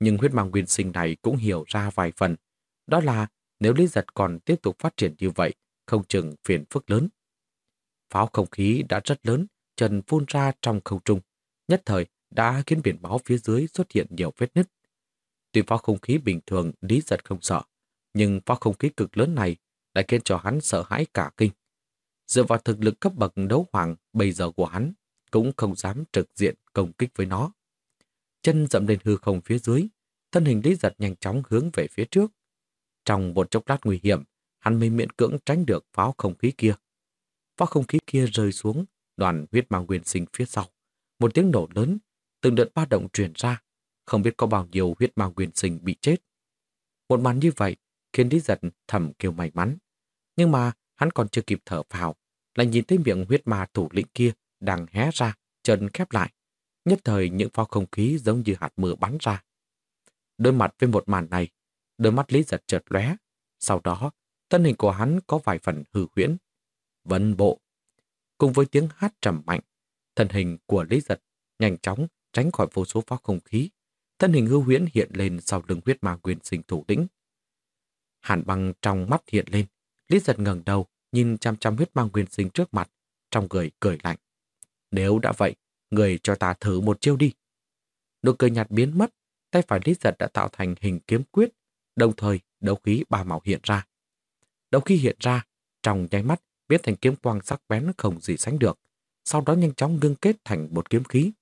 Nhưng huyết mang nguyên sinh này cũng hiểu ra vài phần. Đó là nếu Lý Giật còn tiếp tục phát triển như vậy, không chừng phiền phức lớn. Pháo không khí đã rất lớn, trần phun ra trong không trung. Nhất thời đã khiến biển máu phía dưới xuất hiện nhiều vết nứt. Tuy pháo không khí bình thường Lý Giật không sợ, nhưng pháo không khí cực lớn này lại khiến cho hắn sợ hãi cả kinh. Dựa vào thực lực cấp bậc đấu hoàng bây giờ của hắn, cũng không dám trực diện công kích với nó. Chân dậm lên hư không phía dưới, thân hình Lý Giật nhanh chóng hướng về phía trước. Trong một chốc lát nguy hiểm, hắn mới miễn cưỡng tránh được pháo không khí kia. Pháo không khí kia rơi xuống, đoàn huyết ma nguyên sinh phía sau. Một tiếng nổ lớn, từng đợt ba động truyền ra, không biết có bao nhiêu huyết ma nguyên sinh bị chết. Một màn như vậy khiến Lý Giật thầm kêu may mắn. Nhưng mà hắn còn chưa kịp thở vào, lại nhìn thấy miệng huyết ma thủ lĩnh kia đang hé ra, chân khép lại. Nhất thời những phao không khí giống như hạt mưa bắn ra. Đối mặt với một màn này, đôi mắt Lý giật chợt lóe. Sau đó, thân hình của hắn có vài phần hư huyễn. Vân bộ. Cùng với tiếng hát trầm mạnh, thân hình của Lý giật nhanh chóng tránh khỏi vô số pháo không khí. Thân hình hư huyễn hiện lên sau lưng huyết ma quyền sinh thủ lĩnh. Hàn băng trong mắt hiện lên, Lý giật ngẩng đầu, nhìn chăm chăm huyết ma quyền sinh trước mặt, trong người cười lạnh. Nếu đã vậy, người cho ta thử một chiêu đi. Nụ cười nhạt biến mất, tay phải Lý giật đã tạo thành hình kiếm quyết, đồng thời đấu khí ba màu hiện ra đầu khi hiện ra, trong nháy mắt biến thành kiếm quang sắc bén không gì sánh được, sau đó nhanh chóng ngưng kết thành một kiếm khí.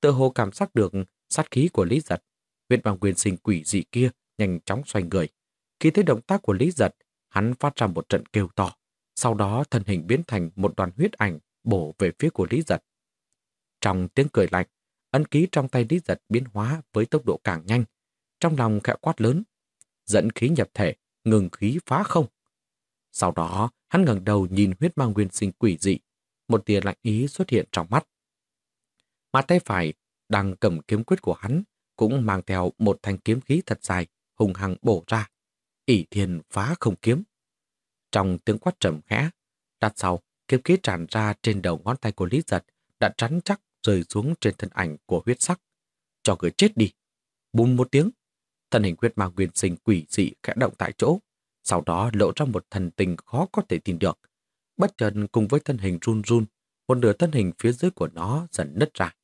Tự hồ cảm giác được sát khí của Lý giật, huyệt bằng quyền sinh quỷ dị kia nhanh chóng xoay người. Khi thấy động tác của Lý giật, Hắn phát ra một trận kêu to, sau đó thân hình biến thành một đoàn huyết ảnh bổ về phía của Lý Giật. Trong tiếng cười lạnh, ấn ký trong tay Lý Giật biến hóa với tốc độ càng nhanh, trong lòng khẽ quát lớn, dẫn khí nhập thể, ngừng khí phá không. Sau đó, hắn ngẩng đầu nhìn huyết ma nguyên sinh quỷ dị, một tia lạnh ý xuất hiện trong mắt. Mà tay phải đang cầm kiếm quyết của hắn cũng mang theo một thanh kiếm khí thật dài, hùng hăng bổ ra ỷ thiên phá không kiếm. Trong tiếng quát trầm khẽ, đặt sau, kiếm khí tràn ra trên đầu ngón tay của Lý Giật đã chắn chắc rơi xuống trên thân ảnh của huyết sắc. Cho người chết đi. Bùm một tiếng, thân hình huyết ma nguyên sinh quỷ dị khẽ động tại chỗ, sau đó lộ ra một thần tình khó có thể tin được. Bất chợt cùng với thân hình run run, một nửa thân hình phía dưới của nó dần nứt ra.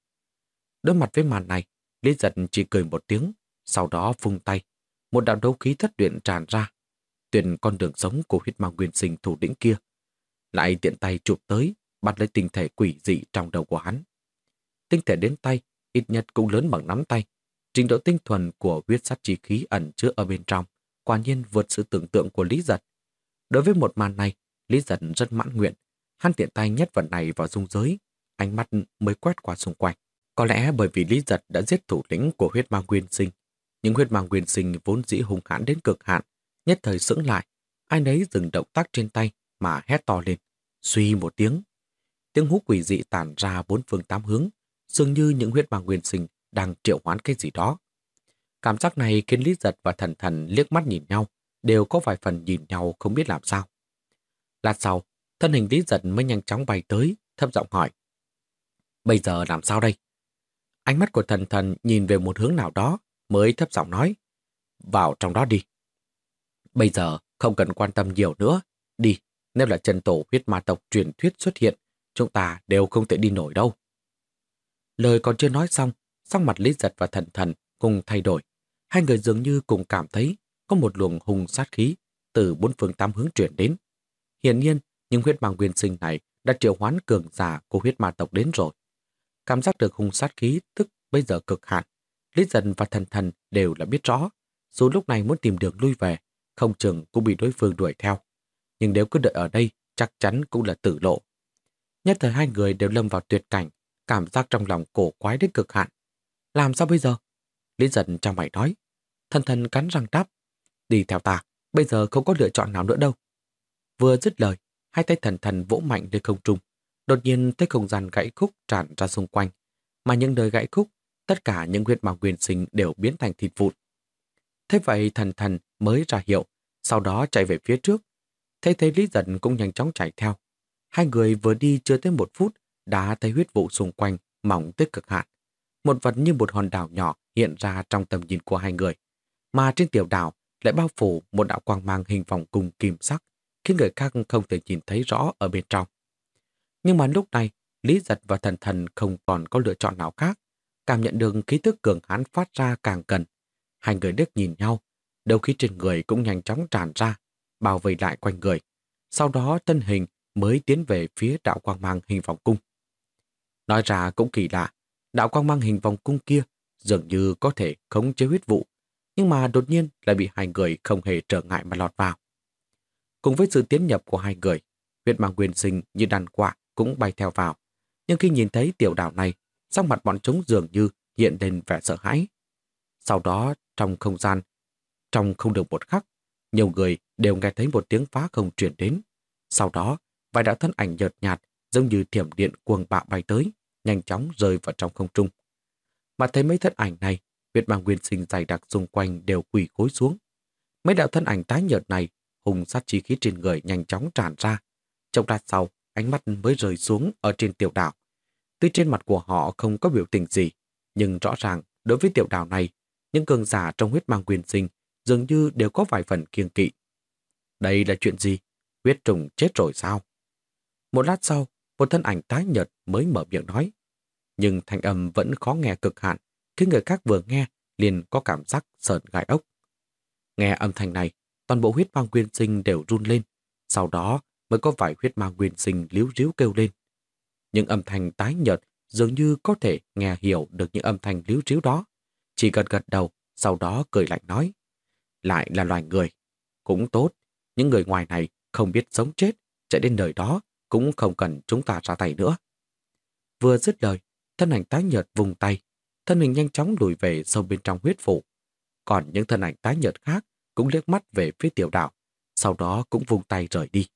Đối mặt với màn này, Lý Giật chỉ cười một tiếng, sau đó vung tay, một đạo đấu khí thất luyện tràn ra, tuyển con đường sống của huyết ma nguyên sinh thủ lĩnh kia. Lại tiện tay chụp tới, bắt lấy tinh thể quỷ dị trong đầu của hắn. Tinh thể đến tay, ít nhất cũng lớn bằng nắm tay. Trình độ tinh thuần của huyết sát chi khí ẩn chứa ở bên trong, quả nhiên vượt sự tưởng tượng của Lý Giật. Đối với một màn này, Lý Giật rất mãn nguyện. Hắn tiện tay nhét vật này vào dung giới, ánh mắt mới quét qua xung quanh. Có lẽ bởi vì Lý Giật đã giết thủ lĩnh của huyết ma nguyên sinh, những huyết ma nguyên sinh vốn dĩ hung hãn đến cực hạn, nhất thời sững lại, ai nấy dừng động tác trên tay mà hét to lên, suy một tiếng. Tiếng hú quỷ dị tản ra bốn phương tám hướng, dường như những huyết ma nguyên sinh đang triệu hoán cái gì đó. Cảm giác này khiến Lý Giật và Thần Thần liếc mắt nhìn nhau, đều có vài phần nhìn nhau không biết làm sao. Lát sau, thân hình Lý Giật mới nhanh chóng bay tới, thấp giọng hỏi. Bây giờ làm sao đây? Ánh mắt của thần thần nhìn về một hướng nào đó, mới thấp giọng nói, vào trong đó đi. Bây giờ không cần quan tâm nhiều nữa, Đi, nếu là chân tổ huyết ma tộc truyền thuyết xuất hiện, chúng ta đều không thể đi nổi đâu. Lời còn chưa nói xong, sắc mặt Lý Giật và Thần Thần cùng thay đổi. Hai người dường như cùng cảm thấy có một luồng hùng sát khí từ bốn phương tám hướng chuyển đến. Hiển nhiên, những huyết mang nguyên sinh này đã triệu hoán cường giả của huyết ma tộc đến rồi. Cảm giác được hung sát khí tức bây giờ cực hạn. Lý dần và Thần Thần đều là biết rõ. Dù lúc này muốn tìm đường lui về, không chừng cũng bị đối phương đuổi theo. Nhưng nếu cứ đợi ở đây, chắc chắn cũng là tử lộ. Nhất thời hai người đều lâm vào tuyệt cảnh, cảm giác trong lòng cổ quái đến cực hạn. Làm sao bây giờ? Lý dần trong mày nói. Thần thần cắn răng đáp. Đi theo ta, bây giờ không có lựa chọn nào nữa đâu. Vừa dứt lời, hai tay thần thần vỗ mạnh lên không trung. Đột nhiên thấy không gian gãy khúc tràn ra xung quanh. Mà những nơi gãy khúc, tất cả những huyết màu quyền sinh đều biến thành thịt vụn. Thế vậy thần thần mới ra hiệu, sau đó chạy về phía trước. Thấy thấy Lý Giật cũng nhanh chóng chạy theo. Hai người vừa đi chưa tới một phút, đã thấy huyết vụ xung quanh, mỏng tới cực hạn. Một vật như một hòn đảo nhỏ hiện ra trong tầm nhìn của hai người. Mà trên tiểu đảo lại bao phủ một đạo quang mang hình vòng cung kim sắc, khiến người khác không thể nhìn thấy rõ ở bên trong. Nhưng mà lúc này, Lý Giật và Thần Thần không còn có lựa chọn nào khác. Cảm nhận được khí thức cường hãn phát ra càng gần. Hai người đứt nhìn nhau, đầu khí trên người cũng nhanh chóng tràn ra, bao vây lại quanh người. Sau đó thân hình mới tiến về phía đạo quang mang hình vòng cung. Nói ra cũng kỳ lạ, đạo quang mang hình vòng cung kia dường như có thể khống chế huyết vụ, nhưng mà đột nhiên lại bị hai người không hề trở ngại mà lọt vào. Cùng với sự tiến nhập của hai người, huyết mang quyền sinh như đàn quạ cũng bay theo vào. Nhưng khi nhìn thấy tiểu đảo này, sắc mặt bọn chúng dường như hiện lên vẻ sợ hãi. Sau đó, trong không gian, trong không được một khắc, nhiều người đều nghe thấy một tiếng phá không truyền đến. Sau đó, vài đạo thân ảnh nhợt nhạt giống như thiểm điện cuồng bạo bay tới, nhanh chóng rơi vào trong không trung. Mà thấy mấy thân ảnh này, huyết mang nguyên sinh dày đặc xung quanh đều quỳ cối xuống. Mấy đạo thân ảnh tái nhợt này, hùng sát chi khí trên người nhanh chóng tràn ra. Trong lát sau, ánh mắt mới rời xuống ở trên tiểu đảo. Tuy trên mặt của họ không có biểu tình gì, nhưng rõ ràng đối với tiểu đảo này, những cường giả trong huyết mang quyền sinh dường như đều có vài phần kiêng kỵ. Đây là chuyện gì? Huyết trùng chết rồi sao? Một lát sau, một thân ảnh tái nhợt mới mở miệng nói. Nhưng thanh âm vẫn khó nghe cực hạn, khiến người khác vừa nghe liền có cảm giác sợn gai ốc. Nghe âm thanh này, toàn bộ huyết mang nguyên sinh đều run lên. Sau đó, mới có vài huyết ma nguyên sinh líu ríu kêu lên. Những âm thanh tái nhợt dường như có thể nghe hiểu được những âm thanh líu ríu đó. Chỉ gật gật đầu, sau đó cười lạnh nói. Lại là loài người. Cũng tốt, những người ngoài này không biết sống chết, chạy đến đời đó cũng không cần chúng ta ra tay nữa. Vừa dứt lời, thân ảnh tái nhợt vùng tay, thân hình nhanh chóng lùi về sâu bên trong huyết phủ. Còn những thân ảnh tái nhợt khác cũng liếc mắt về phía tiểu đạo, sau đó cũng vung tay rời đi.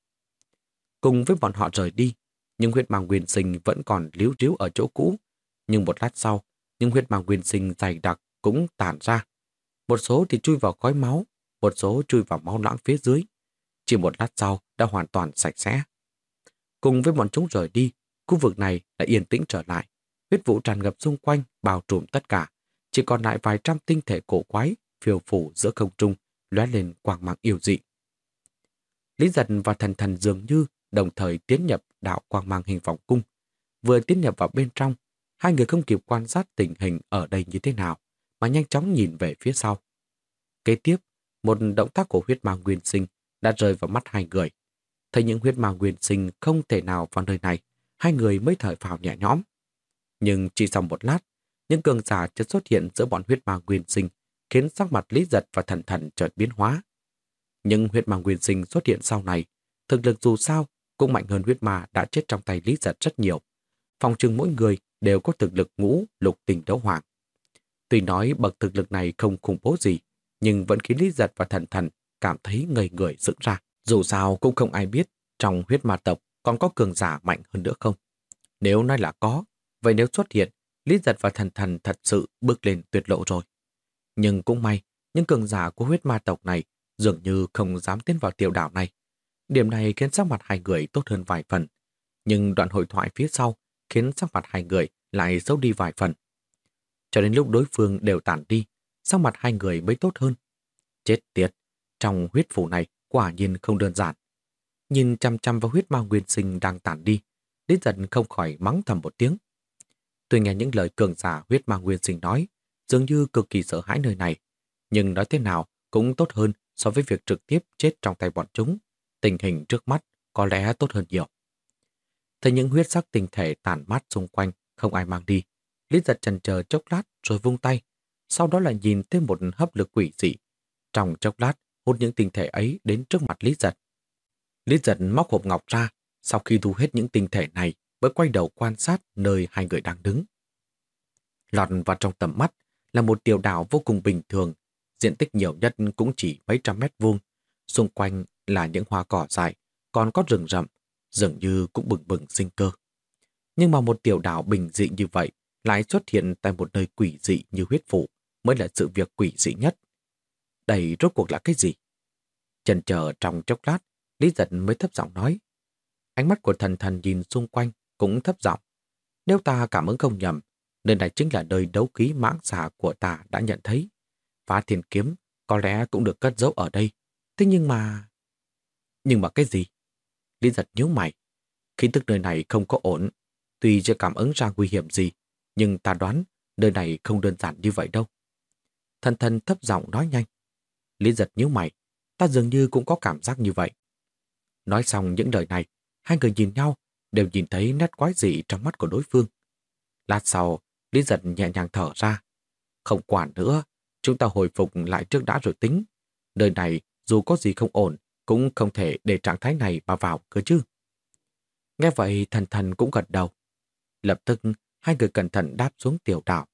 Cùng với bọn họ rời đi, nhưng huyết mang nguyên sinh vẫn còn líu ríu ở chỗ cũ. Nhưng một lát sau, những huyết mang nguyên sinh dày đặc cũng tàn ra. Một số thì chui vào khói máu, một số chui vào máu loãng phía dưới. Chỉ một lát sau đã hoàn toàn sạch sẽ. Cùng với bọn chúng rời đi, khu vực này đã yên tĩnh trở lại. Huyết vụ tràn ngập xung quanh, bao trùm tất cả. Chỉ còn lại vài trăm tinh thể cổ quái, phiêu phủ giữa không trung, lóe lên quang mang yêu dị. Lý giật và thần thần dường như đồng thời tiến nhập đạo quang mang hình vọng cung. Vừa tiến nhập vào bên trong, hai người không kịp quan sát tình hình ở đây như thế nào, mà nhanh chóng nhìn về phía sau. Kế tiếp, một động tác của huyết ma nguyên sinh đã rơi vào mắt hai người. Thấy những huyết ma nguyên sinh không thể nào vào nơi này, hai người mới thở phào nhẹ nhõm. Nhưng chỉ sau một lát, những cường giả chợt xuất hiện giữa bọn huyết ma nguyên sinh, khiến sắc mặt lý giật và thần thần chợt biến hóa. Nhưng huyết ma nguyên sinh xuất hiện sau này, thực lực dù sao cũng mạnh hơn huyết ma đã chết trong tay Lý Giật rất nhiều. Phòng trừng mỗi người đều có thực lực ngũ lục tình đấu hoàng. Tuy nói bậc thực lực này không khủng bố gì, nhưng vẫn khiến Lý Giật và thần thần cảm thấy ngây người dựng ra. Dù sao cũng không ai biết trong huyết ma tộc còn có cường giả mạnh hơn nữa không. Nếu nói là có, vậy nếu xuất hiện, Lý Giật và thần thần thật sự bước lên tuyệt lộ rồi. Nhưng cũng may, những cường giả của huyết ma tộc này dường như không dám tiến vào tiểu đảo này. Điểm này khiến sắc mặt hai người tốt hơn vài phần. Nhưng đoạn hội thoại phía sau khiến sắc mặt hai người lại xấu đi vài phần. Cho đến lúc đối phương đều tản đi, sắc mặt hai người mới tốt hơn. Chết tiệt, trong huyết phủ này quả nhiên không đơn giản. Nhìn chăm chăm vào huyết ma nguyên sinh đang tản đi, Lý giật không khỏi mắng thầm một tiếng. Tuy nghe những lời cường giả huyết ma nguyên sinh nói, dường như cực kỳ sợ hãi nơi này, nhưng nói thế nào cũng tốt hơn so với việc trực tiếp chết trong tay bọn chúng. Tình hình trước mắt có lẽ tốt hơn nhiều. Thấy những huyết sắc tinh thể tàn mát xung quanh, không ai mang đi. Lý giật chần chờ chốc lát rồi vung tay, sau đó là nhìn thêm một hấp lực quỷ dị. Trong chốc lát, hút những tinh thể ấy đến trước mặt Lý giật. Lý giật móc hộp ngọc ra, sau khi thu hết những tinh thể này mới quay đầu quan sát nơi hai người đang đứng. Lọt vào trong tầm mắt là một tiểu đảo vô cùng bình thường, diện tích nhiều nhất cũng chỉ mấy trăm mét vuông. Xung quanh là những hoa cỏ dài, còn có rừng rậm, dường như cũng bừng bừng sinh cơ. Nhưng mà một tiểu đảo bình dị như vậy lại xuất hiện tại một nơi quỷ dị như huyết phủ mới là sự việc quỷ dị nhất. Đây rốt cuộc là cái gì? Chần chờ trong chốc lát, Lý giật mới thấp giọng nói. Ánh mắt của thần thần nhìn xung quanh cũng thấp giọng. Nếu ta cảm ứng không nhầm, nơi này chính là nơi đấu khí mãng xà của ta đã nhận thấy. Phá thiên kiếm có lẽ cũng được cất giấu ở đây. Thế nhưng mà... Nhưng mà cái gì? Lý giật nhíu mày. Khí tức nơi này không có ổn. Tuy chưa cảm ứng ra nguy hiểm gì, nhưng ta đoán nơi này không đơn giản như vậy đâu. Thần thần thấp giọng nói nhanh. Lý giật nhíu mày. Ta dường như cũng có cảm giác như vậy. Nói xong những lời này, hai người nhìn nhau đều nhìn thấy nét quái dị trong mắt của đối phương. Lát sau, Lý giật nhẹ nhàng thở ra. Không quản nữa, chúng ta hồi phục lại trước đã rồi tính. Nơi này dù có gì không ổn, cũng không thể để trạng thái này mà vào cơ chứ. Nghe vậy thần thần cũng gật đầu. Lập tức hai người cẩn thận đáp xuống tiểu đảo.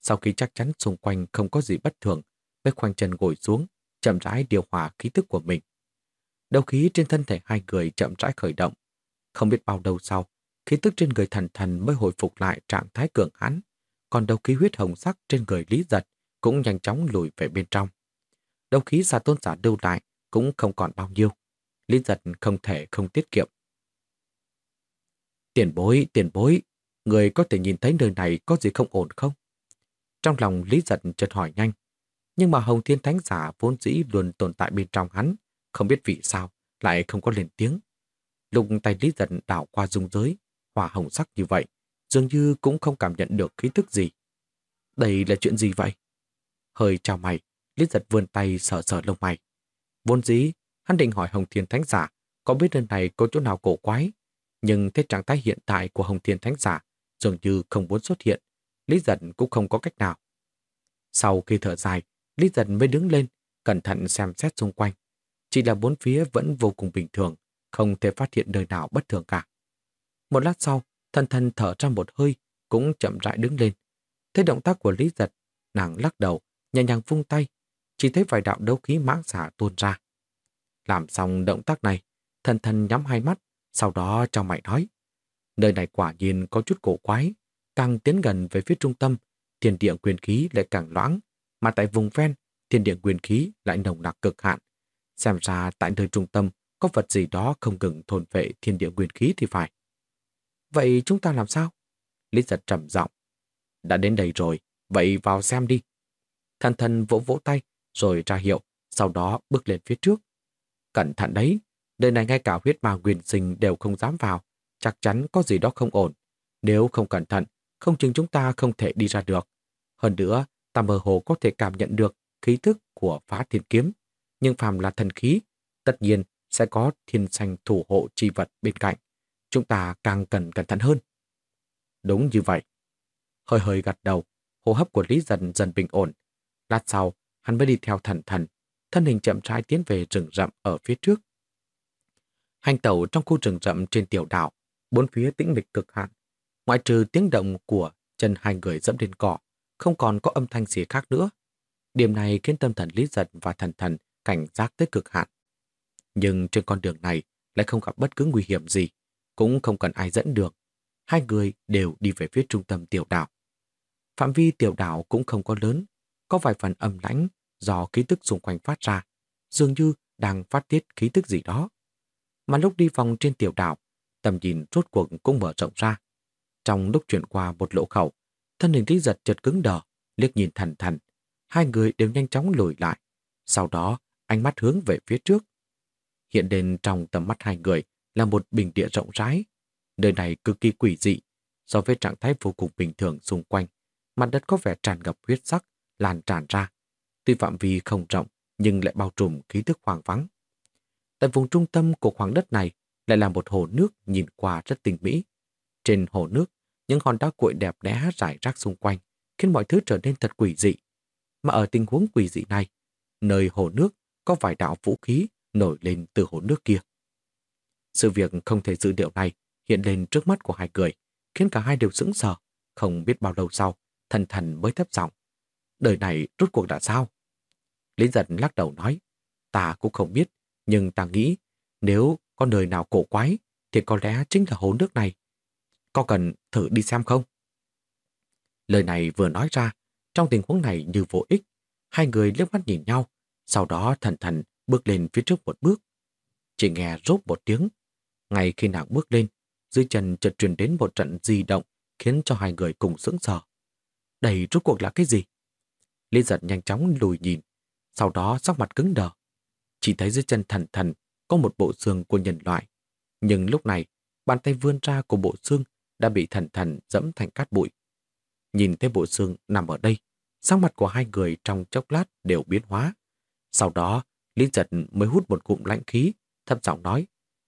Sau khi chắc chắn xung quanh không có gì bất thường, mới khoanh chân ngồi xuống, chậm rãi điều hòa khí tức của mình. Đầu khí trên thân thể hai người chậm rãi khởi động. Không biết bao lâu sau, khí tức trên người thần thần mới hồi phục lại trạng thái cường hãn, còn đầu khí huyết hồng sắc trên người Lý Giật cũng nhanh chóng lùi về bên trong. Đầu khí xà tôn giả lưu lại cũng không còn bao nhiêu. Lý Giật không thể không tiết kiệm. Tiền bối, tiền bối, người có thể nhìn thấy nơi này có gì không ổn không? Trong lòng Lý Giật chợt hỏi nhanh. Nhưng mà Hồng Thiên Thánh Giả vốn dĩ luôn tồn tại bên trong hắn, không biết vì sao, lại không có lên tiếng lùng tay Lý Giận đảo qua dung giới, hỏa hồng sắc như vậy, dường như cũng không cảm nhận được khí thức gì. Đây là chuyện gì vậy? Hơi chào mày, Lý Giật vươn tay sờ sờ lông mày. Vốn dĩ, hắn định hỏi Hồng Thiên Thánh Giả có biết nơi này có chỗ nào cổ quái, nhưng thế trạng thái hiện tại của Hồng Thiên Thánh Giả dường như không muốn xuất hiện, Lý Giật cũng không có cách nào. Sau khi thở dài, Lý Giật mới đứng lên, cẩn thận xem xét xung quanh. Chỉ là bốn phía vẫn vô cùng bình thường, không thể phát hiện nơi nào bất thường cả. Một lát sau, thân thân thở ra một hơi, cũng chậm rãi đứng lên. Thấy động tác của Lý Giật, nàng lắc đầu, nhẹ nhàng vung tay, chỉ thấy vài đạo đấu khí mãng xả tuôn ra. Làm xong động tác này, thân thân nhắm hai mắt, sau đó trong mày nói. Nơi này quả nhiên có chút cổ quái, càng tiến gần về phía trung tâm, thiên địa quyền khí lại càng loãng, mà tại vùng ven, thiên địa quyền khí lại nồng nặc cực hạn. Xem ra tại nơi trung tâm có vật gì đó không ngừng thôn vệ thiên địa nguyên khí thì phải. Vậy chúng ta làm sao? Lý giật trầm giọng. Đã đến đây rồi, vậy vào xem đi. Thần thần vỗ vỗ tay, rồi ra hiệu, sau đó bước lên phía trước. Cẩn thận đấy, nơi này ngay cả huyết ma nguyên sinh đều không dám vào, chắc chắn có gì đó không ổn. Nếu không cẩn thận, không chừng chúng ta không thể đi ra được. Hơn nữa, ta mơ hồ có thể cảm nhận được khí thức của phá thiên kiếm. Nhưng phàm là thần khí, tất nhiên sẽ có thiên sanh thủ hộ chi vật bên cạnh. Chúng ta càng cần cẩn thận hơn. Đúng như vậy. Hơi hơi gật đầu, hô hấp của Lý dần dần bình ổn. Lát sau, hắn mới đi theo thần thần, thân hình chậm rãi tiến về rừng rậm ở phía trước. Hành tẩu trong khu rừng rậm trên tiểu đảo, bốn phía tĩnh mịch cực hạn. Ngoại trừ tiếng động của chân hai người dẫm lên cỏ, không còn có âm thanh gì khác nữa. Điểm này khiến tâm thần Lý Giật và thần thần cảnh giác tới cực hạn. Nhưng trên con đường này lại không gặp bất cứ nguy hiểm gì, cũng không cần ai dẫn đường. Hai người đều đi về phía trung tâm tiểu đảo. Phạm vi tiểu đảo cũng không có lớn, có vài phần âm lãnh do khí tức xung quanh phát ra, dường như đang phát tiết khí tức gì đó. Mà lúc đi vòng trên tiểu đảo, tầm nhìn rốt cuộc cũng mở rộng ra. Trong lúc chuyển qua một lỗ khẩu, thân hình Lý Giật chợt cứng đờ, liếc nhìn thần thần. Hai người đều nhanh chóng lùi lại. Sau đó, ánh mắt hướng về phía trước. Hiện lên trong tầm mắt hai người là một bình địa rộng rãi. Nơi này cực kỳ quỷ dị, so với trạng thái vô cùng bình thường xung quanh. Mặt đất có vẻ tràn ngập huyết sắc, lan tràn ra. Tuy phạm vi không rộng, nhưng lại bao trùm khí thức hoang vắng. Tại vùng trung tâm của khoảng đất này lại là một hồ nước nhìn qua rất tinh mỹ. Trên hồ nước, những hòn đá cuội đẹp đẽ rải rác xung quanh, khiến mọi thứ trở nên thật quỷ dị. Mà ở tình huống quỷ dị này, nơi hồ nước có vài đạo vũ khí nổi lên từ hồ nước kia. Sự việc không thể dự liệu này hiện lên trước mắt của hai người, khiến cả hai đều sững sờ. Không biết bao lâu sau, thần thần mới thấp giọng. Đời này rốt cuộc đã sao? Lý giật lắc đầu nói, ta cũng không biết, nhưng ta nghĩ nếu có nơi nào cổ quái thì có lẽ chính là hồ nước này. Có cần thử đi xem không? Lời này vừa nói ra, trong tình huống này như vô ích. Hai người liếc mắt nhìn nhau, sau đó thần thần bước lên phía trước một bước. Chỉ nghe rốt một tiếng. Ngay khi nàng bước lên, dưới chân chợt truyền đến một trận di động khiến cho hai người cùng sững sờ. Đây rốt cuộc là cái gì? Lý giật nhanh chóng lùi nhìn, sau đó sắc mặt cứng đờ. Chỉ thấy dưới chân thần thần có một bộ xương của nhân loại. Nhưng lúc này, bàn tay vươn ra của bộ xương đã bị thần thần dẫm thành cát bụi. Nhìn thấy bộ xương nằm ở đây, sắc mặt của hai người trong chốc lát đều biến hóa. Sau đó, Lý giật mới hút một cụm lãnh khí, thấp giọng nói,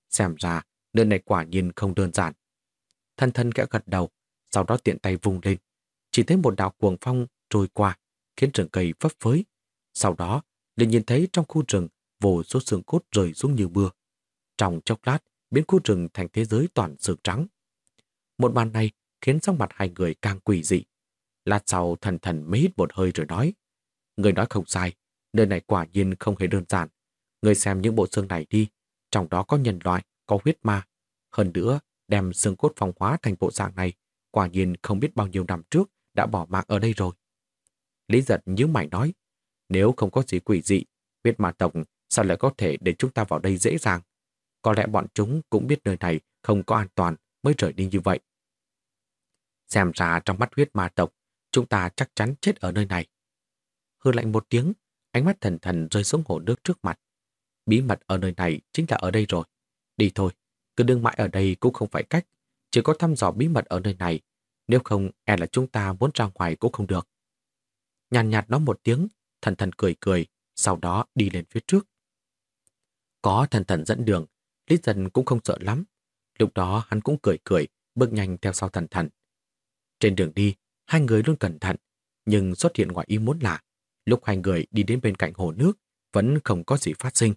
xem ra nơi này quả nhiên không đơn giản. Thân thân kẽ gật đầu, sau đó tiện tay vung lên. Chỉ thấy một đạo cuồng phong trôi qua, khiến rừng cây phấp phới. Sau đó, liền nhìn thấy trong khu rừng vô số xương cốt rơi xuống như mưa. Trong chốc lát, biến khu rừng thành thế giới toàn xương trắng. Một màn này khiến sắc mặt hai người càng quỷ dị. Lát sau thần thần mới hít một hơi rồi nói. Người nói không sai, nơi này quả nhiên không hề đơn giản. Người xem những bộ xương này đi, trong đó có nhân loại, có huyết ma. Hơn nữa, đem xương cốt phong hóa thành bộ dạng này, quả nhiên không biết bao nhiêu năm trước đã bỏ mạng ở đây rồi. Lý giật như mày nói, nếu không có gì quỷ dị, huyết ma tộc sao lại có thể để chúng ta vào đây dễ dàng? Có lẽ bọn chúng cũng biết nơi này không có an toàn mới rời đi như vậy. Xem ra trong mắt huyết ma tộc, chúng ta chắc chắn chết ở nơi này. Hư lạnh một tiếng, ánh mắt thần thần rơi xuống hồ nước trước mặt. Bí mật ở nơi này chính là ở đây rồi. Đi thôi, cứ đương mãi ở đây cũng không phải cách. Chỉ có thăm dò bí mật ở nơi này. Nếu không, e là chúng ta muốn ra ngoài cũng không được. Nhàn nhạt nói một tiếng, thần thần cười cười, sau đó đi lên phía trước. Có thần thần dẫn đường, Lý Dân cũng không sợ lắm. Lúc đó hắn cũng cười cười, bước nhanh theo sau thần thần. Trên đường đi, hai người luôn cẩn thận, nhưng xuất hiện ngoài ý muốn lạ. Lúc hai người đi đến bên cạnh hồ nước, vẫn không có gì phát sinh.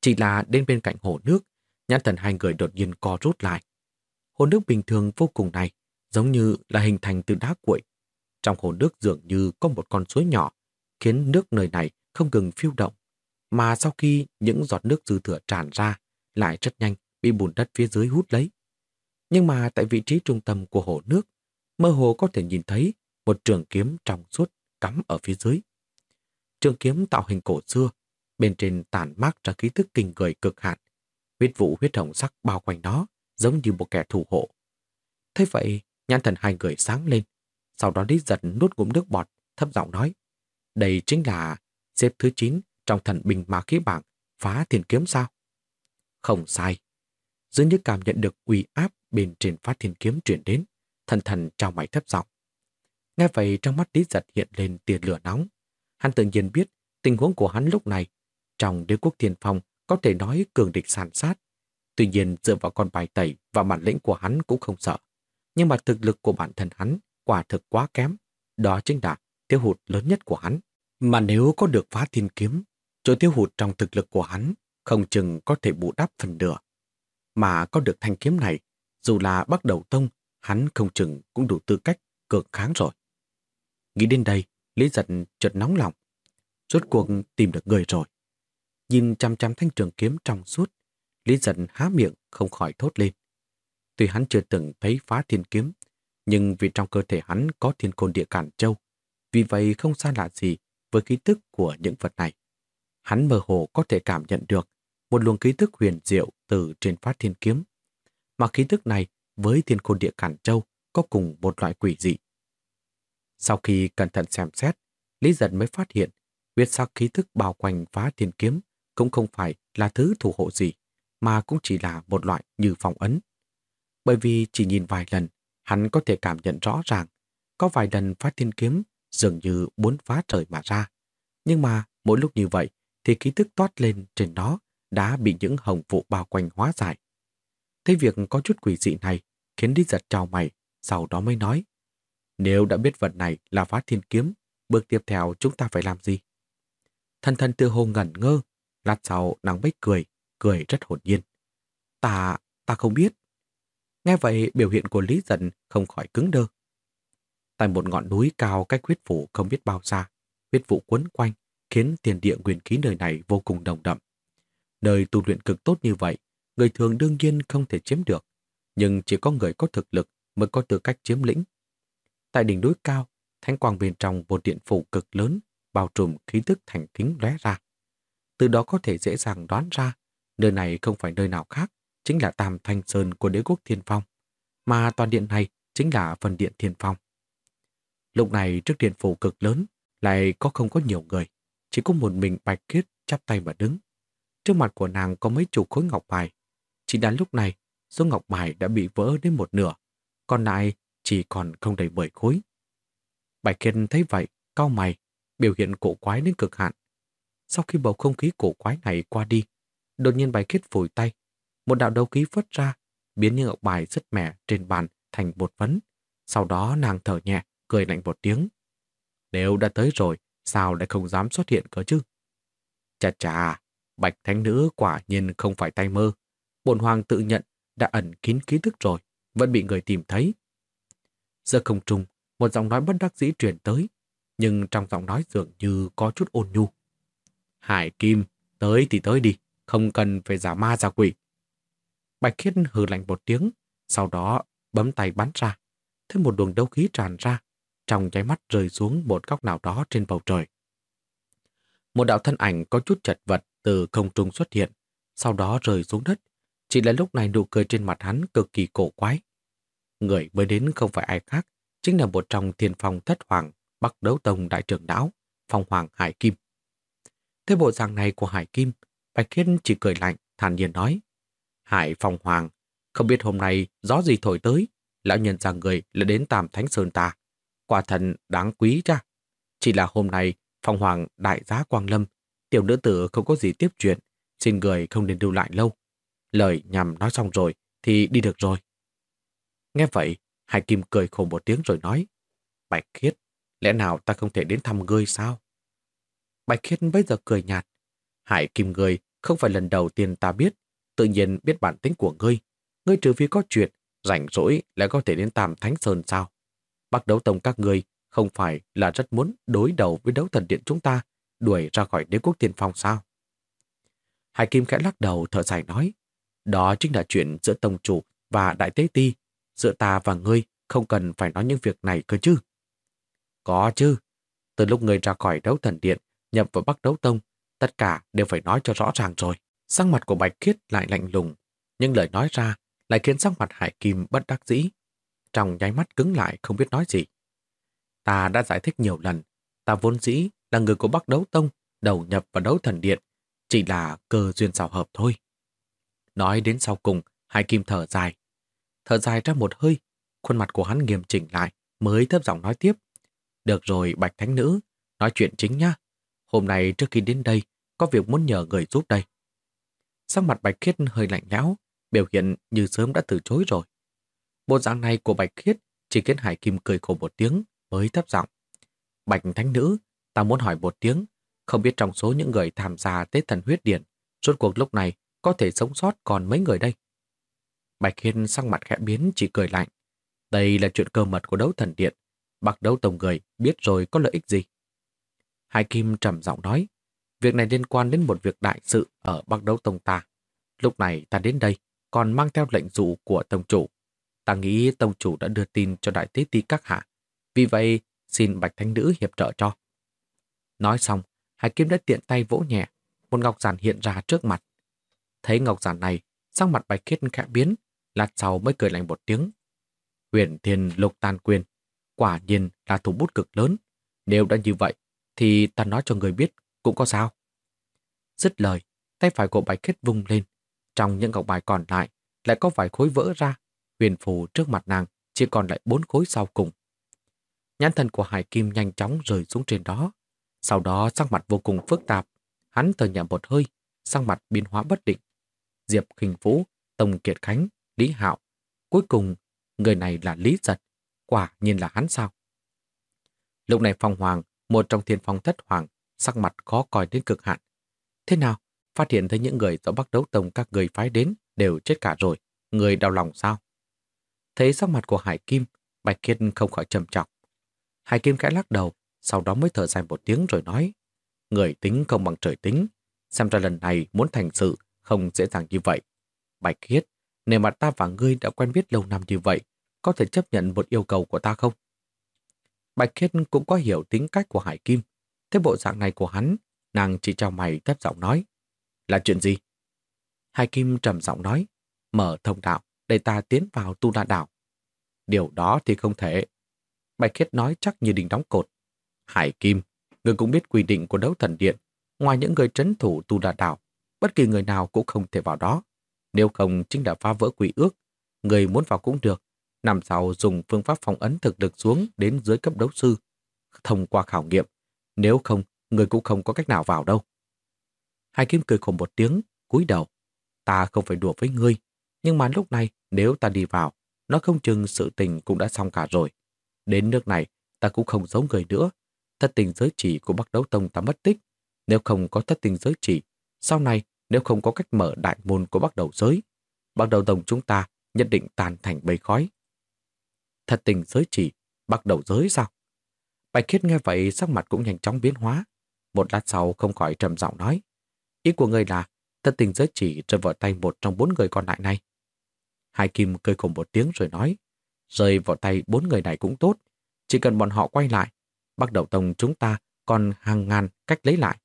Chỉ là đến bên cạnh hồ nước, nhãn thần hai người đột nhiên co rút lại. Hồ nước bình thường vô cùng này, giống như là hình thành từ đá cuội. Trong hồ nước dường như có một con suối nhỏ, khiến nước nơi này không ngừng phiêu động. Mà sau khi những giọt nước dư thừa tràn ra, lại rất nhanh bị bùn đất phía dưới hút lấy. Nhưng mà tại vị trí trung tâm của hồ nước, mơ hồ có thể nhìn thấy một trường kiếm trong suốt cắm ở phía dưới. Trường kiếm tạo hình cổ xưa, bên trên tản mát ra khí thức kinh người cực hạn. Huyết vụ huyết hồng sắc bao quanh nó, giống như một kẻ thủ hộ. Thế vậy, nhan thần hai người sáng lên. Sau đó Lý giật nuốt ngụm nước bọt, thấp giọng nói. Đây chính là xếp thứ 9 trong thần bình ma khí bảng phá thiên kiếm sao? Không sai. Dường như cảm nhận được uy áp bên trên phát thiên kiếm chuyển đến, thần thần trao mày thấp giọng. Nghe vậy trong mắt Lý giật hiện lên tiền lửa nóng. Hắn tự nhiên biết tình huống của hắn lúc này. Trong đế quốc thiên phong có thể nói cường địch sản sát. Tuy nhiên dựa vào con bài tẩy và bản lĩnh của hắn cũng không sợ. Nhưng mà thực lực của bản thân hắn quả thực quá kém. Đó chính là thiếu hụt lớn nhất của hắn. Mà nếu có được phá thiên kiếm, chỗ thiếu hụt trong thực lực của hắn không chừng có thể bù đắp phần nửa. Mà có được thanh kiếm này, dù là bắt đầu tông, hắn không chừng cũng đủ tư cách cường kháng rồi. Nghĩ đến đây, Lý giật chợt nóng lòng. Rốt cuộc tìm được người rồi. Nhìn chăm chăm thanh trường kiếm trong suốt, Lý giật há miệng không khỏi thốt lên. Tuy hắn chưa từng thấy phá thiên kiếm, nhưng vì trong cơ thể hắn có thiên côn địa cản châu, vì vậy không xa lạ gì với khí tức của những vật này. Hắn mơ hồ có thể cảm nhận được một luồng khí tức huyền diệu từ trên phát thiên kiếm. Mà khí tức này với thiên côn địa cản châu có cùng một loại quỷ dị. Sau khi cẩn thận xem xét, Lý Dân mới phát hiện huyết sắc khí thức bao quanh phá thiên kiếm cũng không phải là thứ thủ hộ gì, mà cũng chỉ là một loại như phòng ấn. Bởi vì chỉ nhìn vài lần, hắn có thể cảm nhận rõ ràng, có vài lần phá thiên kiếm dường như muốn phá trời mà ra. Nhưng mà mỗi lúc như vậy thì khí thức toát lên trên đó đã bị những hồng vụ bao quanh hóa giải. Thấy việc có chút quỷ dị này khiến lý giật trao mày, sau đó mới nói. Nếu đã biết vật này là phá thiên kiếm, bước tiếp theo chúng ta phải làm gì? Thần thần tư hồ ngẩn ngơ, lát sau nàng bách cười, cười rất hồn nhiên. Ta, ta không biết. Nghe vậy biểu hiện của Lý Dân không khỏi cứng đơ. Tại một ngọn núi cao cách huyết phủ không biết bao xa, huyết vụ quấn quanh, khiến tiền địa nguyên khí nơi này vô cùng đồng đậm. Nơi tu luyện cực tốt như vậy, người thường đương nhiên không thể chiếm được, nhưng chỉ có người có thực lực mới có tư cách chiếm lĩnh. Tại đỉnh núi cao, thánh quang bên trong một điện phủ cực lớn, bao trùm khí thức thành kính lóe ra. Từ đó có thể dễ dàng đoán ra, nơi này không phải nơi nào khác, chính là Tam Thanh Sơn của đế quốc Thiên Phong, mà toàn điện này chính là phần điện Thiên Phong. Lúc này trước điện phủ cực lớn, lại có không có nhiều người, chỉ có một mình Bạch Kiết chắp tay mà đứng. Trước mặt của nàng có mấy chục khối ngọc bài. Chỉ đến lúc này, số ngọc bài đã bị vỡ đến một nửa, còn lại chỉ còn không đầy mười khối. Bạch Kiên thấy vậy, cau mày, biểu hiện cổ quái đến cực hạn. Sau khi bầu không khí cổ quái này qua đi, đột nhiên Bạch Kiết phủi tay, một đạo đấu khí phất ra, biến những ngọc bài rất mẻ trên bàn thành bột phấn. Sau đó nàng thở nhẹ, cười lạnh một tiếng. Nếu đã tới rồi, sao lại không dám xuất hiện cơ chứ? Chà chà, bạch thánh nữ quả nhiên không phải tay mơ. Bồn hoàng tự nhận đã ẩn kín ký thức rồi, vẫn bị người tìm thấy giữa không trùng, một giọng nói bất đắc dĩ truyền tới, nhưng trong giọng nói dường như có chút ôn nhu. Hải Kim, tới thì tới đi, không cần phải giả ma giả quỷ. Bạch Khiết hừ lạnh một tiếng, sau đó bấm tay bắn ra. Thêm một luồng đấu khí tràn ra, trong nháy mắt rơi xuống một góc nào đó trên bầu trời. Một đạo thân ảnh có chút chật vật từ không trung xuất hiện, sau đó rơi xuống đất. Chỉ là lúc này nụ cười trên mặt hắn cực kỳ cổ quái. Người mới đến không phải ai khác, chính là một trong thiên phong thất hoàng, bắc đấu tông đại trưởng đáo, phong hoàng Hải Kim. Thế bộ dạng này của Hải Kim, Bạch Khiết chỉ cười lạnh, thản nhiên nói. Hải phong hoàng, không biết hôm nay gió gì thổi tới, lão nhân rằng người là đến Tam Thánh Sơn ta. Quả thần đáng quý cha. Chỉ là hôm nay, phong hoàng đại giá Quang Lâm, tiểu nữ tử không có gì tiếp chuyện, xin người không nên lưu lại lâu. Lời nhằm nói xong rồi, thì đi được rồi. Nghe vậy, Hải Kim cười khổ một tiếng rồi nói, Bạch Khiết, lẽ nào ta không thể đến thăm ngươi sao? Bạch Khiết bây giờ cười nhạt. Hải Kim ngươi không phải lần đầu tiên ta biết, tự nhiên biết bản tính của ngươi. Ngươi trừ phi có chuyện, rảnh rỗi lại có thể đến Tam Thánh Sơn sao? Bắc đấu tông các ngươi không phải là rất muốn đối đầu với đấu thần điện chúng ta, đuổi ra khỏi đế quốc tiên phong sao? Hải Kim khẽ lắc đầu thở dài nói, đó chính là chuyện giữa tông chủ và đại tế ti, giữa ta và ngươi không cần phải nói những việc này cơ chứ. Có chứ, từ lúc ngươi ra khỏi đấu thần điện, nhập vào Bắc đấu tông, tất cả đều phải nói cho rõ ràng rồi. Sắc mặt của Bạch Khiết lại lạnh lùng, nhưng lời nói ra lại khiến sắc mặt Hải Kim bất đắc dĩ trong nháy mắt cứng lại không biết nói gì. Ta đã giải thích nhiều lần, ta vốn dĩ là người của Bắc Đấu Tông, đầu nhập vào đấu thần điện, chỉ là cơ duyên xảo hợp thôi. Nói đến sau cùng, Hải Kim thở dài. Thở dài ra một hơi, khuôn mặt của hắn nghiêm chỉnh lại, mới thấp giọng nói tiếp. Được rồi, Bạch Thánh Nữ, nói chuyện chính nhá. Hôm nay trước khi đến đây, có việc muốn nhờ người giúp đây. Sắc mặt Bạch Khiết hơi lạnh lẽo, biểu hiện như sớm đã từ chối rồi. Bộ dạng này của Bạch Khiết chỉ khiến Hải Kim cười khổ một tiếng mới thấp giọng. Bạch Thánh Nữ, ta muốn hỏi một tiếng, không biết trong số những người tham gia Tết Thần Huyết Điện, suốt cuộc lúc này có thể sống sót còn mấy người đây? Bạch Hiên sang mặt khẽ biến chỉ cười lạnh. Đây là chuyện cơ mật của đấu thần điện. Bạc đấu tổng người biết rồi có lợi ích gì? Hải Kim trầm giọng nói, việc này liên quan đến một việc đại sự ở Bắc đấu tông ta. Lúc này ta đến đây còn mang theo lệnh dụ của tông chủ Ta nghĩ tông chủ đã đưa tin cho đại tế ti các hạ. Vì vậy, xin Bạch Thánh Nữ hiệp trợ cho. Nói xong, Hải Kim đã tiện tay vỗ nhẹ, một ngọc giản hiện ra trước mặt. Thấy ngọc giản này, sang mặt Bạch Khiết khẽ biến, lát sau mới cười lạnh một tiếng. Huyền thiên lục tan quyền, quả nhiên là thủ bút cực lớn. Nếu đã như vậy, thì ta nói cho người biết cũng có sao. Dứt lời, tay phải của Bạch kết vung lên. Trong những ngọc bài còn lại, lại có vài khối vỡ ra. Huyền phù trước mặt nàng chỉ còn lại bốn khối sau cùng. Nhãn thần của Hải Kim nhanh chóng rời xuống trên đó. Sau đó sắc mặt vô cùng phức tạp. Hắn thở nhẹ một hơi, sắc mặt biến hóa bất định. Diệp Khinh Vũ, Tông Kiệt Khánh, Lý Hạo. Cuối cùng, người này là Lý Giật. Quả nhiên là hắn sao? Lúc này Phong Hoàng, một trong thiên phong thất hoàng, sắc mặt khó coi đến cực hạn. Thế nào? Phát hiện thấy những người do Bắc Đấu Tông các người phái đến đều chết cả rồi. Người đau lòng sao? Thấy sắc mặt của Hải Kim, Bạch Kiệt không khỏi trầm trọng. Hải Kim khẽ lắc đầu, sau đó mới thở dài một tiếng rồi nói Người tính không bằng trời tính, xem ra lần này muốn thành sự không dễ dàng như vậy. Bạch Kiết, nếu mà ta và ngươi đã quen biết lâu năm như vậy, có thể chấp nhận một yêu cầu của ta không? Bạch Khiết cũng có hiểu tính cách của Hải Kim. Thế bộ dạng này của hắn, nàng chỉ cho mày thấp giọng nói. Là chuyện gì? Hải Kim trầm giọng nói, mở thông đạo để ta tiến vào tu la đảo. Điều đó thì không thể. Bạch Khiết nói chắc như đình đóng cột. Hải Kim, người cũng biết quy định của đấu thần điện. Ngoài những người trấn thủ tu la đảo, bất kỳ người nào cũng không thể vào đó. Nếu không chính là phá vỡ quỷ ước. Người muốn vào cũng được. Năm sau dùng phương pháp phong ấn thực lực xuống đến dưới cấp đấu sư. Thông qua khảo nghiệm. Nếu không, người cũng không có cách nào vào đâu. Hai Kim cười khổ một tiếng, cúi đầu. Ta không phải đùa với ngươi. Nhưng mà lúc này, nếu ta đi vào, nó không chừng sự tình cũng đã xong cả rồi. Đến nước này, ta cũng không giống người nữa. Thất tình giới chỉ của Bắc Đấu Tông ta mất tích. Nếu không có thất tình giới chỉ, sau này nếu không có cách mở đại môn của Bắc Đầu giới, Bắc Đầu Tông chúng ta nhất định tàn thành bầy khói. Thật tình giới chỉ, Bắc Đầu giới sao? Bạch Khiết nghe vậy sắc mặt cũng nhanh chóng biến hóa. Một lát sau không khỏi trầm giọng nói. Ý của người là thật tình giới chỉ rơi vào tay một trong bốn người còn lại này. Hai Kim cười cùng một tiếng rồi nói. Rơi vào tay bốn người này cũng tốt. Chỉ cần bọn họ quay lại, Bắc Đầu Tông chúng ta còn hàng ngàn cách lấy lại.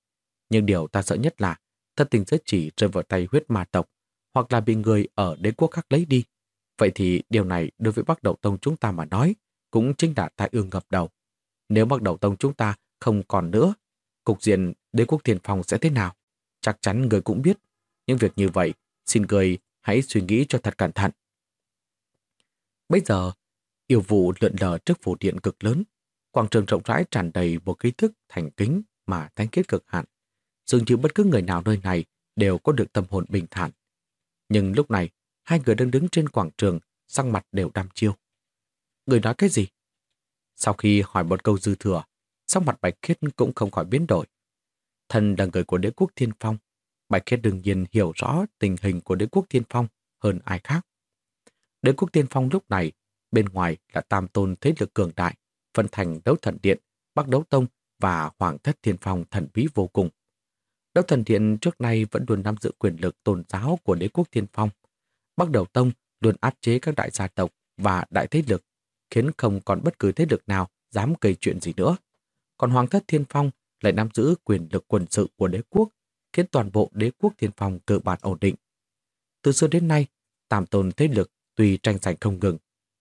Nhưng điều ta sợ nhất là thật tình giới chỉ rơi vào tay huyết ma tộc hoặc là bị người ở đế quốc khác lấy đi. Vậy thì điều này đối với Bắc Đầu Tông chúng ta mà nói cũng chính là tai ương ngập đầu. Nếu Bắc Đầu Tông chúng ta không còn nữa, cục diện đế quốc thiền phòng sẽ thế nào? Chắc chắn người cũng biết. Nhưng việc như vậy, xin người hãy suy nghĩ cho thật cẩn thận. Bây giờ, yêu vụ lượn lờ trước phủ điện cực lớn, quảng trường rộng rãi tràn đầy một ký thức thành kính mà thanh kết cực hạn. Dường như bất cứ người nào nơi này đều có được tâm hồn bình thản. Nhưng lúc này, hai người đang đứng trên quảng trường, sang mặt đều đăm chiêu. Người nói cái gì? Sau khi hỏi một câu dư thừa, sắc mặt Bạch Khiết cũng không khỏi biến đổi. Thần là người của đế quốc Thiên Phong. Bạch Khiết đương nhiên hiểu rõ tình hình của đế quốc Thiên Phong hơn ai khác. Đế quốc Thiên Phong lúc này, bên ngoài là tam tôn thế lực cường đại, phân thành đấu thần điện, bắc đấu tông và hoàng thất thiên phong thần bí vô cùng. Đốc thần thiện trước nay vẫn luôn nắm giữ quyền lực tôn giáo của đế quốc thiên phong. Bắc đầu tông luôn áp chế các đại gia tộc và đại thế lực, khiến không còn bất cứ thế lực nào dám gây chuyện gì nữa. Còn hoàng thất thiên phong lại nắm giữ quyền lực quân sự của đế quốc, khiến toàn bộ đế quốc thiên phong cơ bản ổn định. Từ xưa đến nay, tạm tồn thế lực tuy tranh giành không ngừng,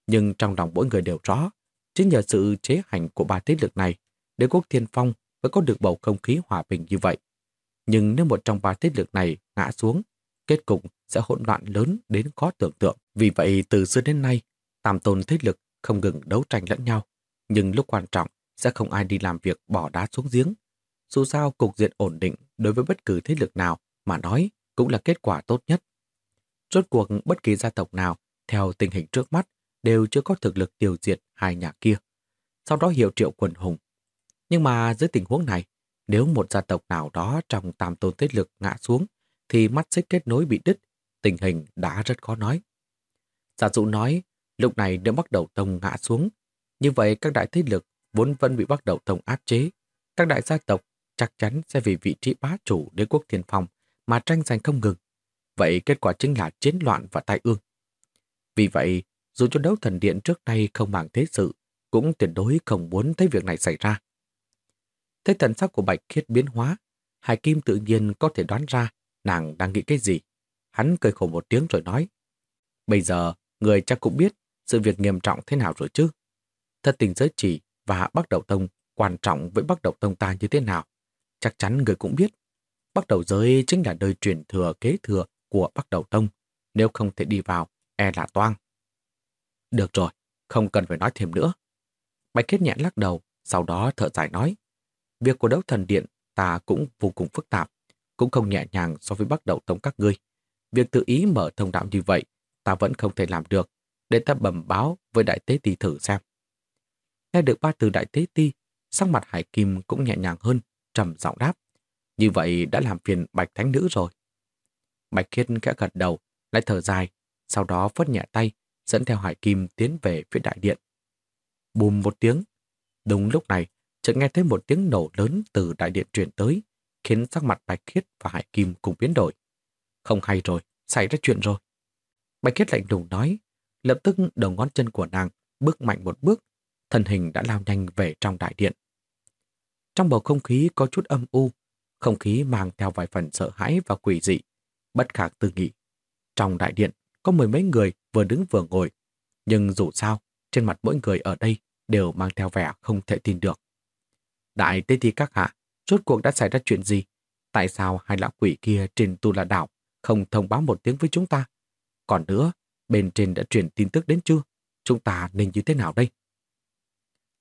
nhưng trong lòng mỗi người đều rõ, chính nhờ sự chế hành của ba thế lực này, đế quốc thiên phong mới có được bầu không khí hòa bình như vậy. Nhưng nếu một trong ba thế lực này ngã xuống, kết cục sẽ hỗn loạn lớn đến khó tưởng tượng. Vì vậy, từ xưa đến nay, tam tôn thế lực không ngừng đấu tranh lẫn nhau. Nhưng lúc quan trọng, sẽ không ai đi làm việc bỏ đá xuống giếng. Dù sao, cục diện ổn định đối với bất cứ thế lực nào mà nói cũng là kết quả tốt nhất. Rốt cuộc bất kỳ gia tộc nào, theo tình hình trước mắt, đều chưa có thực lực tiêu diệt hai nhà kia. Sau đó hiệu triệu quần hùng. Nhưng mà dưới tình huống này, nếu một gia tộc nào đó trong tam tôn thế lực ngã xuống, thì mắt xích kết nối bị đứt, tình hình đã rất khó nói. Giả dụ nói, lúc này nếu bắt đầu tông ngã xuống, như vậy các đại thế lực vốn vẫn bị bắt đầu tông áp chế. Các đại gia tộc chắc chắn sẽ vì vị trí bá chủ đế quốc thiên phòng mà tranh giành không ngừng. Vậy kết quả chính là chiến loạn và tai ương. Vì vậy, dù cho đấu thần điện trước nay không màng thế sự, cũng tuyệt đối không muốn thấy việc này xảy ra. Thấy thần sắc của Bạch Khiết biến hóa, Hải Kim tự nhiên có thể đoán ra nàng đang nghĩ cái gì. Hắn cười khổ một tiếng rồi nói, bây giờ người chắc cũng biết sự việc nghiêm trọng thế nào rồi chứ. Thật tình giới chỉ và Bắc đầu Tông quan trọng với Bắc đầu Tông ta như thế nào. Chắc chắn người cũng biết. Bắc đầu giới chính là nơi truyền thừa kế thừa của Bắc đầu tông. Nếu không thể đi vào, e là toang. Được rồi, không cần phải nói thêm nữa. Bạch Khiết nhẹ lắc đầu, sau đó thở dài nói. Việc của đấu thần điện ta cũng vô cùng phức tạp, cũng không nhẹ nhàng so với bắt đầu tống các ngươi. Việc tự ý mở thông đạo như vậy, ta vẫn không thể làm được, để ta bẩm báo với đại tế ti thử xem. Nghe được ba từ đại tế ti, sắc mặt Hải Kim cũng nhẹ nhàng hơn, trầm giọng đáp. Như vậy đã làm phiền Bạch Thánh Nữ rồi. Bạch Khiết kẽ gật đầu, lại thở dài, sau đó phất nhẹ tay, dẫn theo Hải Kim tiến về phía đại điện. Bùm một tiếng. Đúng lúc này, chợt nghe thấy một tiếng nổ lớn từ đại điện truyền tới, khiến sắc mặt Bạch Khiết và Hải Kim cùng biến đổi. Không hay rồi, xảy ra chuyện rồi. Bạch Khiết lạnh lùng nói, lập tức đầu ngón chân của nàng bước mạnh một bước, thân hình đã lao nhanh về trong đại điện. Trong bầu không khí có chút âm u, không khí mang theo vài phần sợ hãi và quỷ dị, bất khả tư nghị. Trong đại điện có mười mấy người vừa đứng vừa ngồi, nhưng dù sao, trên mặt mỗi người ở đây đều mang theo vẻ không thể tin được. Đại tế thi các hạ, rốt cuộc đã xảy ra chuyện gì? Tại sao hai lão quỷ kia trên tu la đảo không thông báo một tiếng với chúng ta? Còn nữa, bên trên đã truyền tin tức đến chưa? Chúng ta nên như thế nào đây?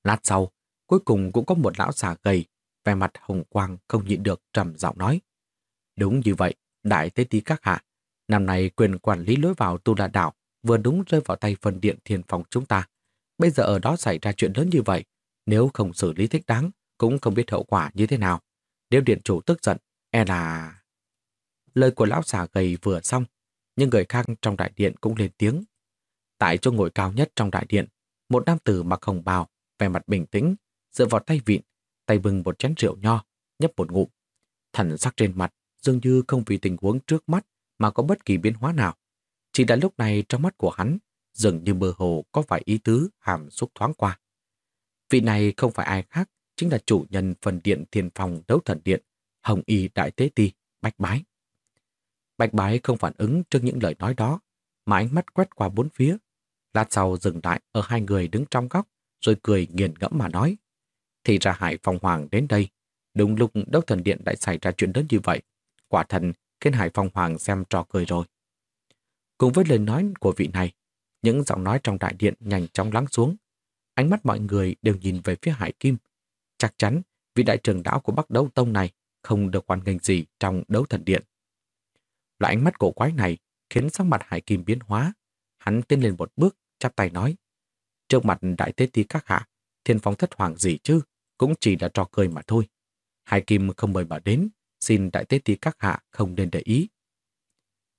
Lát sau, cuối cùng cũng có một lão già gầy, vẻ mặt hồng quang không nhịn được trầm giọng nói. Đúng như vậy, đại tế tí các hạ, năm nay quyền quản lý lối vào tu la đảo vừa đúng rơi vào tay phần điện thiền phòng chúng ta. Bây giờ ở đó xảy ra chuyện lớn như vậy, nếu không xử lý thích đáng, cũng không biết hậu quả như thế nào. Nếu điện chủ tức giận, e là... Lời của lão già gầy vừa xong, nhưng người khác trong đại điện cũng lên tiếng. Tại chỗ ngồi cao nhất trong đại điện, một nam tử mặc hồng bào, vẻ mặt bình tĩnh, dựa vào tay vịn, tay bưng một chén rượu nho, nhấp một ngụm. Thần sắc trên mặt dường như không vì tình huống trước mắt mà có bất kỳ biến hóa nào. Chỉ đã lúc này trong mắt của hắn, dường như mơ hồ có vài ý tứ hàm xúc thoáng qua. Vị này không phải ai khác, chính là chủ nhân phần điện thiền phòng đấu thần điện, Hồng Y Đại Tế Ti, Bạch Bái. Bạch Bái không phản ứng trước những lời nói đó, mà ánh mắt quét qua bốn phía. Lát sau dừng lại ở hai người đứng trong góc, rồi cười nghiền ngẫm mà nói. Thì ra Hải Phong Hoàng đến đây, đúng lúc đấu thần điện đã xảy ra chuyện lớn như vậy. Quả thần khiến Hải Phong Hoàng xem trò cười rồi. Cùng với lời nói của vị này, những giọng nói trong đại điện nhanh chóng lắng xuống. Ánh mắt mọi người đều nhìn về phía Hải Kim. Chắc chắn vị đại trưởng đạo của Bắc Đấu Tông này không được hoàn nghênh gì trong đấu thần điện. Loại ánh mắt cổ quái này khiến sắc mặt Hải Kim biến hóa. Hắn tiến lên một bước, chắp tay nói. Trước mặt đại tế ti các hạ, thiên phong thất hoàng gì chứ, cũng chỉ là trò cười mà thôi. Hải Kim không mời mà đến, xin đại tế ti các hạ không nên để ý.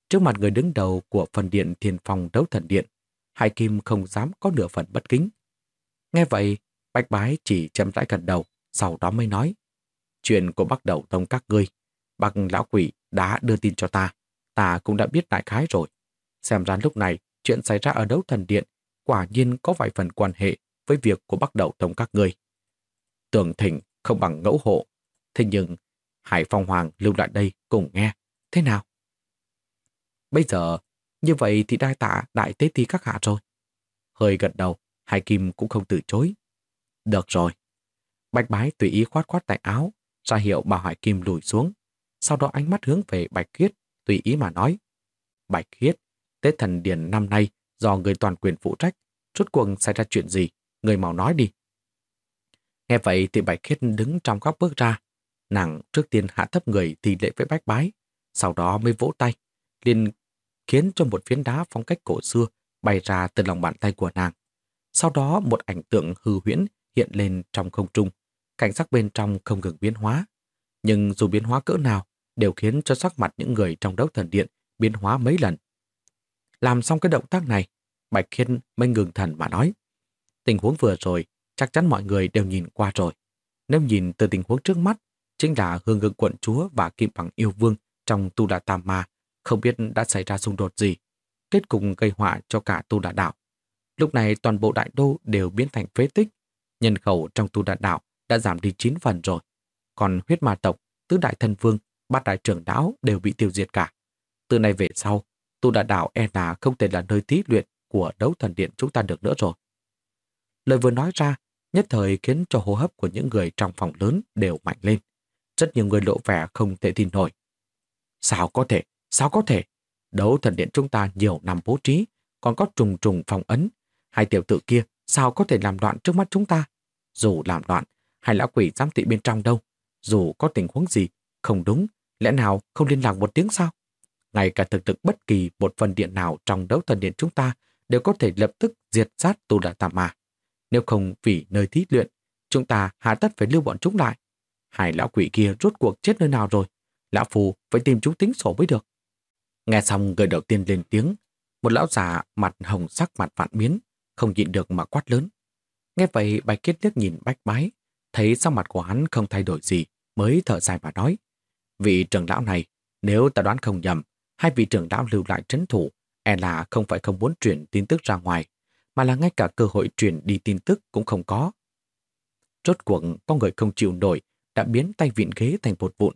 Trước mặt người đứng đầu của phần điện thiên phong đấu thần điện, Hải Kim không dám có nửa phần bất kính. Nghe vậy, Bạch Bái chỉ chậm rãi gần đầu, sau đó mới nói. Chuyện của bác đầu tông các ngươi, bác lão quỷ đã đưa tin cho ta, ta cũng đã biết đại khái rồi. Xem ra lúc này, chuyện xảy ra ở đấu thần điện quả nhiên có vài phần quan hệ với việc của bác đầu tông các ngươi. Tưởng thỉnh không bằng ngẫu hộ, thế nhưng Hải Phong Hoàng lưu lại đây cùng nghe, thế nào? Bây giờ, như vậy thì đai tạ đại tế ti các hạ rồi. Hơi gật đầu, Hải Kim cũng không từ chối. Được rồi. Bạch bái tùy ý khoát khoát tay áo, ra hiệu bảo Hải Kim lùi xuống. Sau đó ánh mắt hướng về Bạch Khiết, tùy ý mà nói. Bạch Khiết, Tết Thần Điền năm nay do người toàn quyền phụ trách, rốt cuộc xảy ra chuyện gì, người mau nói đi. Nghe vậy thì Bạch Khiết đứng trong góc bước ra. Nàng trước tiên hạ thấp người thì lễ với bách bái, sau đó mới vỗ tay, liền khiến cho một phiến đá phong cách cổ xưa bay ra từ lòng bàn tay của nàng. Sau đó một ảnh tượng hư huyễn hiện lên trong không trung, cảnh sắc bên trong không ngừng biến hóa. Nhưng dù biến hóa cỡ nào, đều khiến cho sắc mặt những người trong đấu thần điện biến hóa mấy lần. Làm xong cái động tác này, Bạch Khiên mới ngừng thần mà nói. Tình huống vừa rồi, chắc chắn mọi người đều nhìn qua rồi. Nếu nhìn từ tình huống trước mắt, chính là hương ngực quận chúa và kim bằng yêu vương trong tu đà tam ma, không biết đã xảy ra xung đột gì. Kết cùng gây họa cho cả tu đà đạo. Lúc này toàn bộ đại đô đều biến thành phế tích. Nhân khẩu trong tu đà đảo đã giảm đi 9 phần rồi. Còn huyết ma tộc, tứ đại thân vương, bát đại trưởng đảo đều bị tiêu diệt cả. Từ nay về sau, tu đà đảo e là không thể là nơi thí luyện của đấu thần điện chúng ta được nữa rồi. Lời vừa nói ra, nhất thời khiến cho hô hấp của những người trong phòng lớn đều mạnh lên. Rất nhiều người lộ vẻ không thể tin nổi, Sao có thể? Sao có thể? Đấu thần điện chúng ta nhiều năm bố trí, còn có trùng trùng phòng ấn. Hai tiểu tử kia sao có thể làm loạn trước mắt chúng ta? Dù làm loạn, hai lão quỷ giám thị bên trong đâu. Dù có tình huống gì, không đúng, lẽ nào không liên lạc một tiếng sao? Ngay cả thực lực bất kỳ một phần điện nào trong đấu thần điện chúng ta đều có thể lập tức diệt sát tu đà tà mà. Nếu không vì nơi thí luyện, chúng ta hạ tất phải lưu bọn chúng lại. Hai lão quỷ kia rốt cuộc chết nơi nào rồi? Lão phù phải tìm chúng tính sổ mới được. Nghe xong người đầu tiên lên tiếng, một lão già mặt hồng sắc mặt vạn biến, không nhịn được mà quát lớn. Nghe vậy bạch kết liếc nhìn bách bái, thấy sắc mặt của hắn không thay đổi gì, mới thở dài mà nói. Vị trưởng lão này, nếu ta đoán không nhầm, hai vị trưởng lão lưu lại trấn thủ, e là không phải không muốn truyền tin tức ra ngoài, mà là ngay cả cơ hội truyền đi tin tức cũng không có. Rốt cuộc có người không chịu nổi đã biến tay vịn ghế thành bột vụn.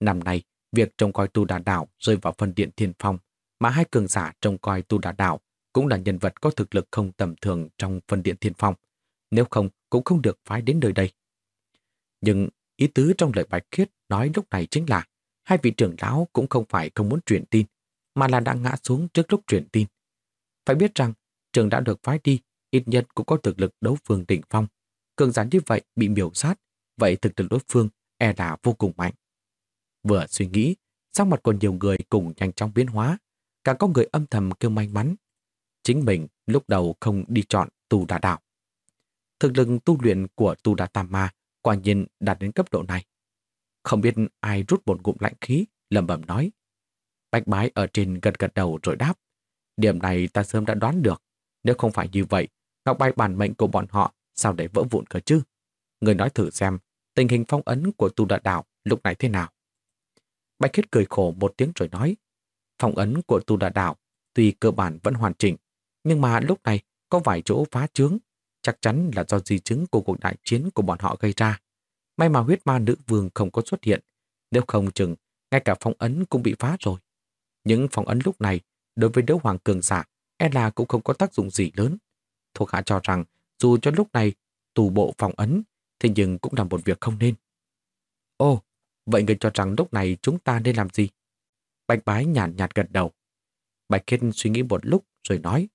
Năm nay, việc trông coi tu đà đảo rơi vào phần điện thiên phong, mà hai cường giả trông coi tu đà đảo cũng là nhân vật có thực lực không tầm thường trong phần điện thiên phong. Nếu không, cũng không được phái đến nơi đây. Nhưng ý tứ trong lời bạch khiết nói lúc này chính là hai vị trưởng lão cũng không phải không muốn truyền tin, mà là đã ngã xuống trước lúc truyền tin. Phải biết rằng, trường đã được phái đi, ít nhất cũng có thực lực đấu phương đỉnh phong. Cường gián như vậy bị miểu sát, vậy thực lực đối phương e là vô cùng mạnh. Vừa suy nghĩ, sắc mặt còn nhiều người cùng nhanh chóng biến hóa, càng có người âm thầm kêu may mắn. Chính mình lúc đầu không đi chọn tu đà đạo. Thực lực tu luyện của tu đà tam ma quả nhiên đạt đến cấp độ này. Không biết ai rút một ngụm lạnh khí, lầm bẩm nói. Bạch bái ở trên gật gật đầu rồi đáp. Điểm này ta sớm đã đoán được. Nếu không phải như vậy, ngọc bài bản mệnh của bọn họ sao để vỡ vụn cơ chứ? Người nói thử xem, tình hình phong ấn của tu đà đạo lúc này thế nào? Bạch Khiết cười khổ một tiếng rồi nói, phong ấn của tu đà đạo tuy cơ bản vẫn hoàn chỉnh, nhưng mà lúc này có vài chỗ phá trướng, chắc chắn là do di chứng của cuộc đại chiến của bọn họ gây ra. May mà huyết ma nữ vương không có xuất hiện, nếu không chừng, ngay cả phong ấn cũng bị phá rồi. Những phong ấn lúc này, đối với đấu hoàng cường giả, e là cũng không có tác dụng gì lớn. Thuộc hạ cho rằng, dù cho lúc này tù bộ phong ấn, thì nhưng cũng là một việc không nên. Ô, vậy người cho rằng lúc này chúng ta nên làm gì? Bạch bái nhàn nhạt, nhạt gật đầu. Bạch Kết suy nghĩ một lúc rồi nói,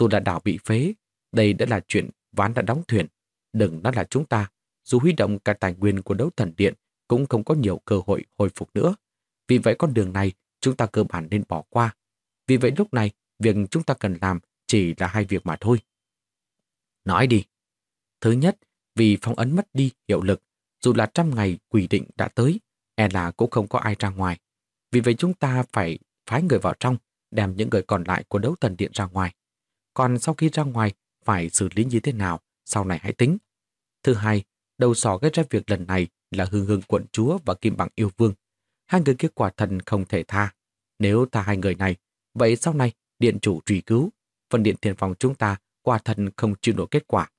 tu đã đảo bị phế, đây đã là chuyện ván đã đóng thuyền. Đừng nói là chúng ta, dù huy động cả tài nguyên của đấu thần điện cũng không có nhiều cơ hội hồi phục nữa. Vì vậy con đường này chúng ta cơ bản nên bỏ qua. Vì vậy lúc này, việc chúng ta cần làm chỉ là hai việc mà thôi. Nói đi. Thứ nhất, vì phong ấn mất đi hiệu lực, dù là trăm ngày quy định đã tới, e là cũng không có ai ra ngoài. Vì vậy chúng ta phải phái người vào trong, đem những người còn lại của đấu thần điện ra ngoài. Còn sau khi ra ngoài, phải xử lý như thế nào, sau này hãy tính. Thứ hai, đầu sỏ gây ra việc lần này là hương hương quận chúa và kim bằng yêu vương. Hai người kia quả thần không thể tha. Nếu tha hai người này, vậy sau này điện chủ truy cứu, phần điện thiền phòng chúng ta quả thần không chịu nổi kết quả.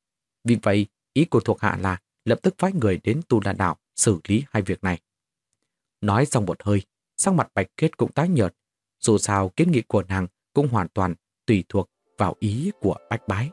Vì vậy, ý của thuộc hạ là lập tức phái người đến Tu La đạo xử lý hai việc này. Nói xong một hơi, sắc mặt bạch kết cũng tái nhợt. Dù sao kiến nghị của nàng cũng hoàn toàn tùy thuộc vào ý của bách bái.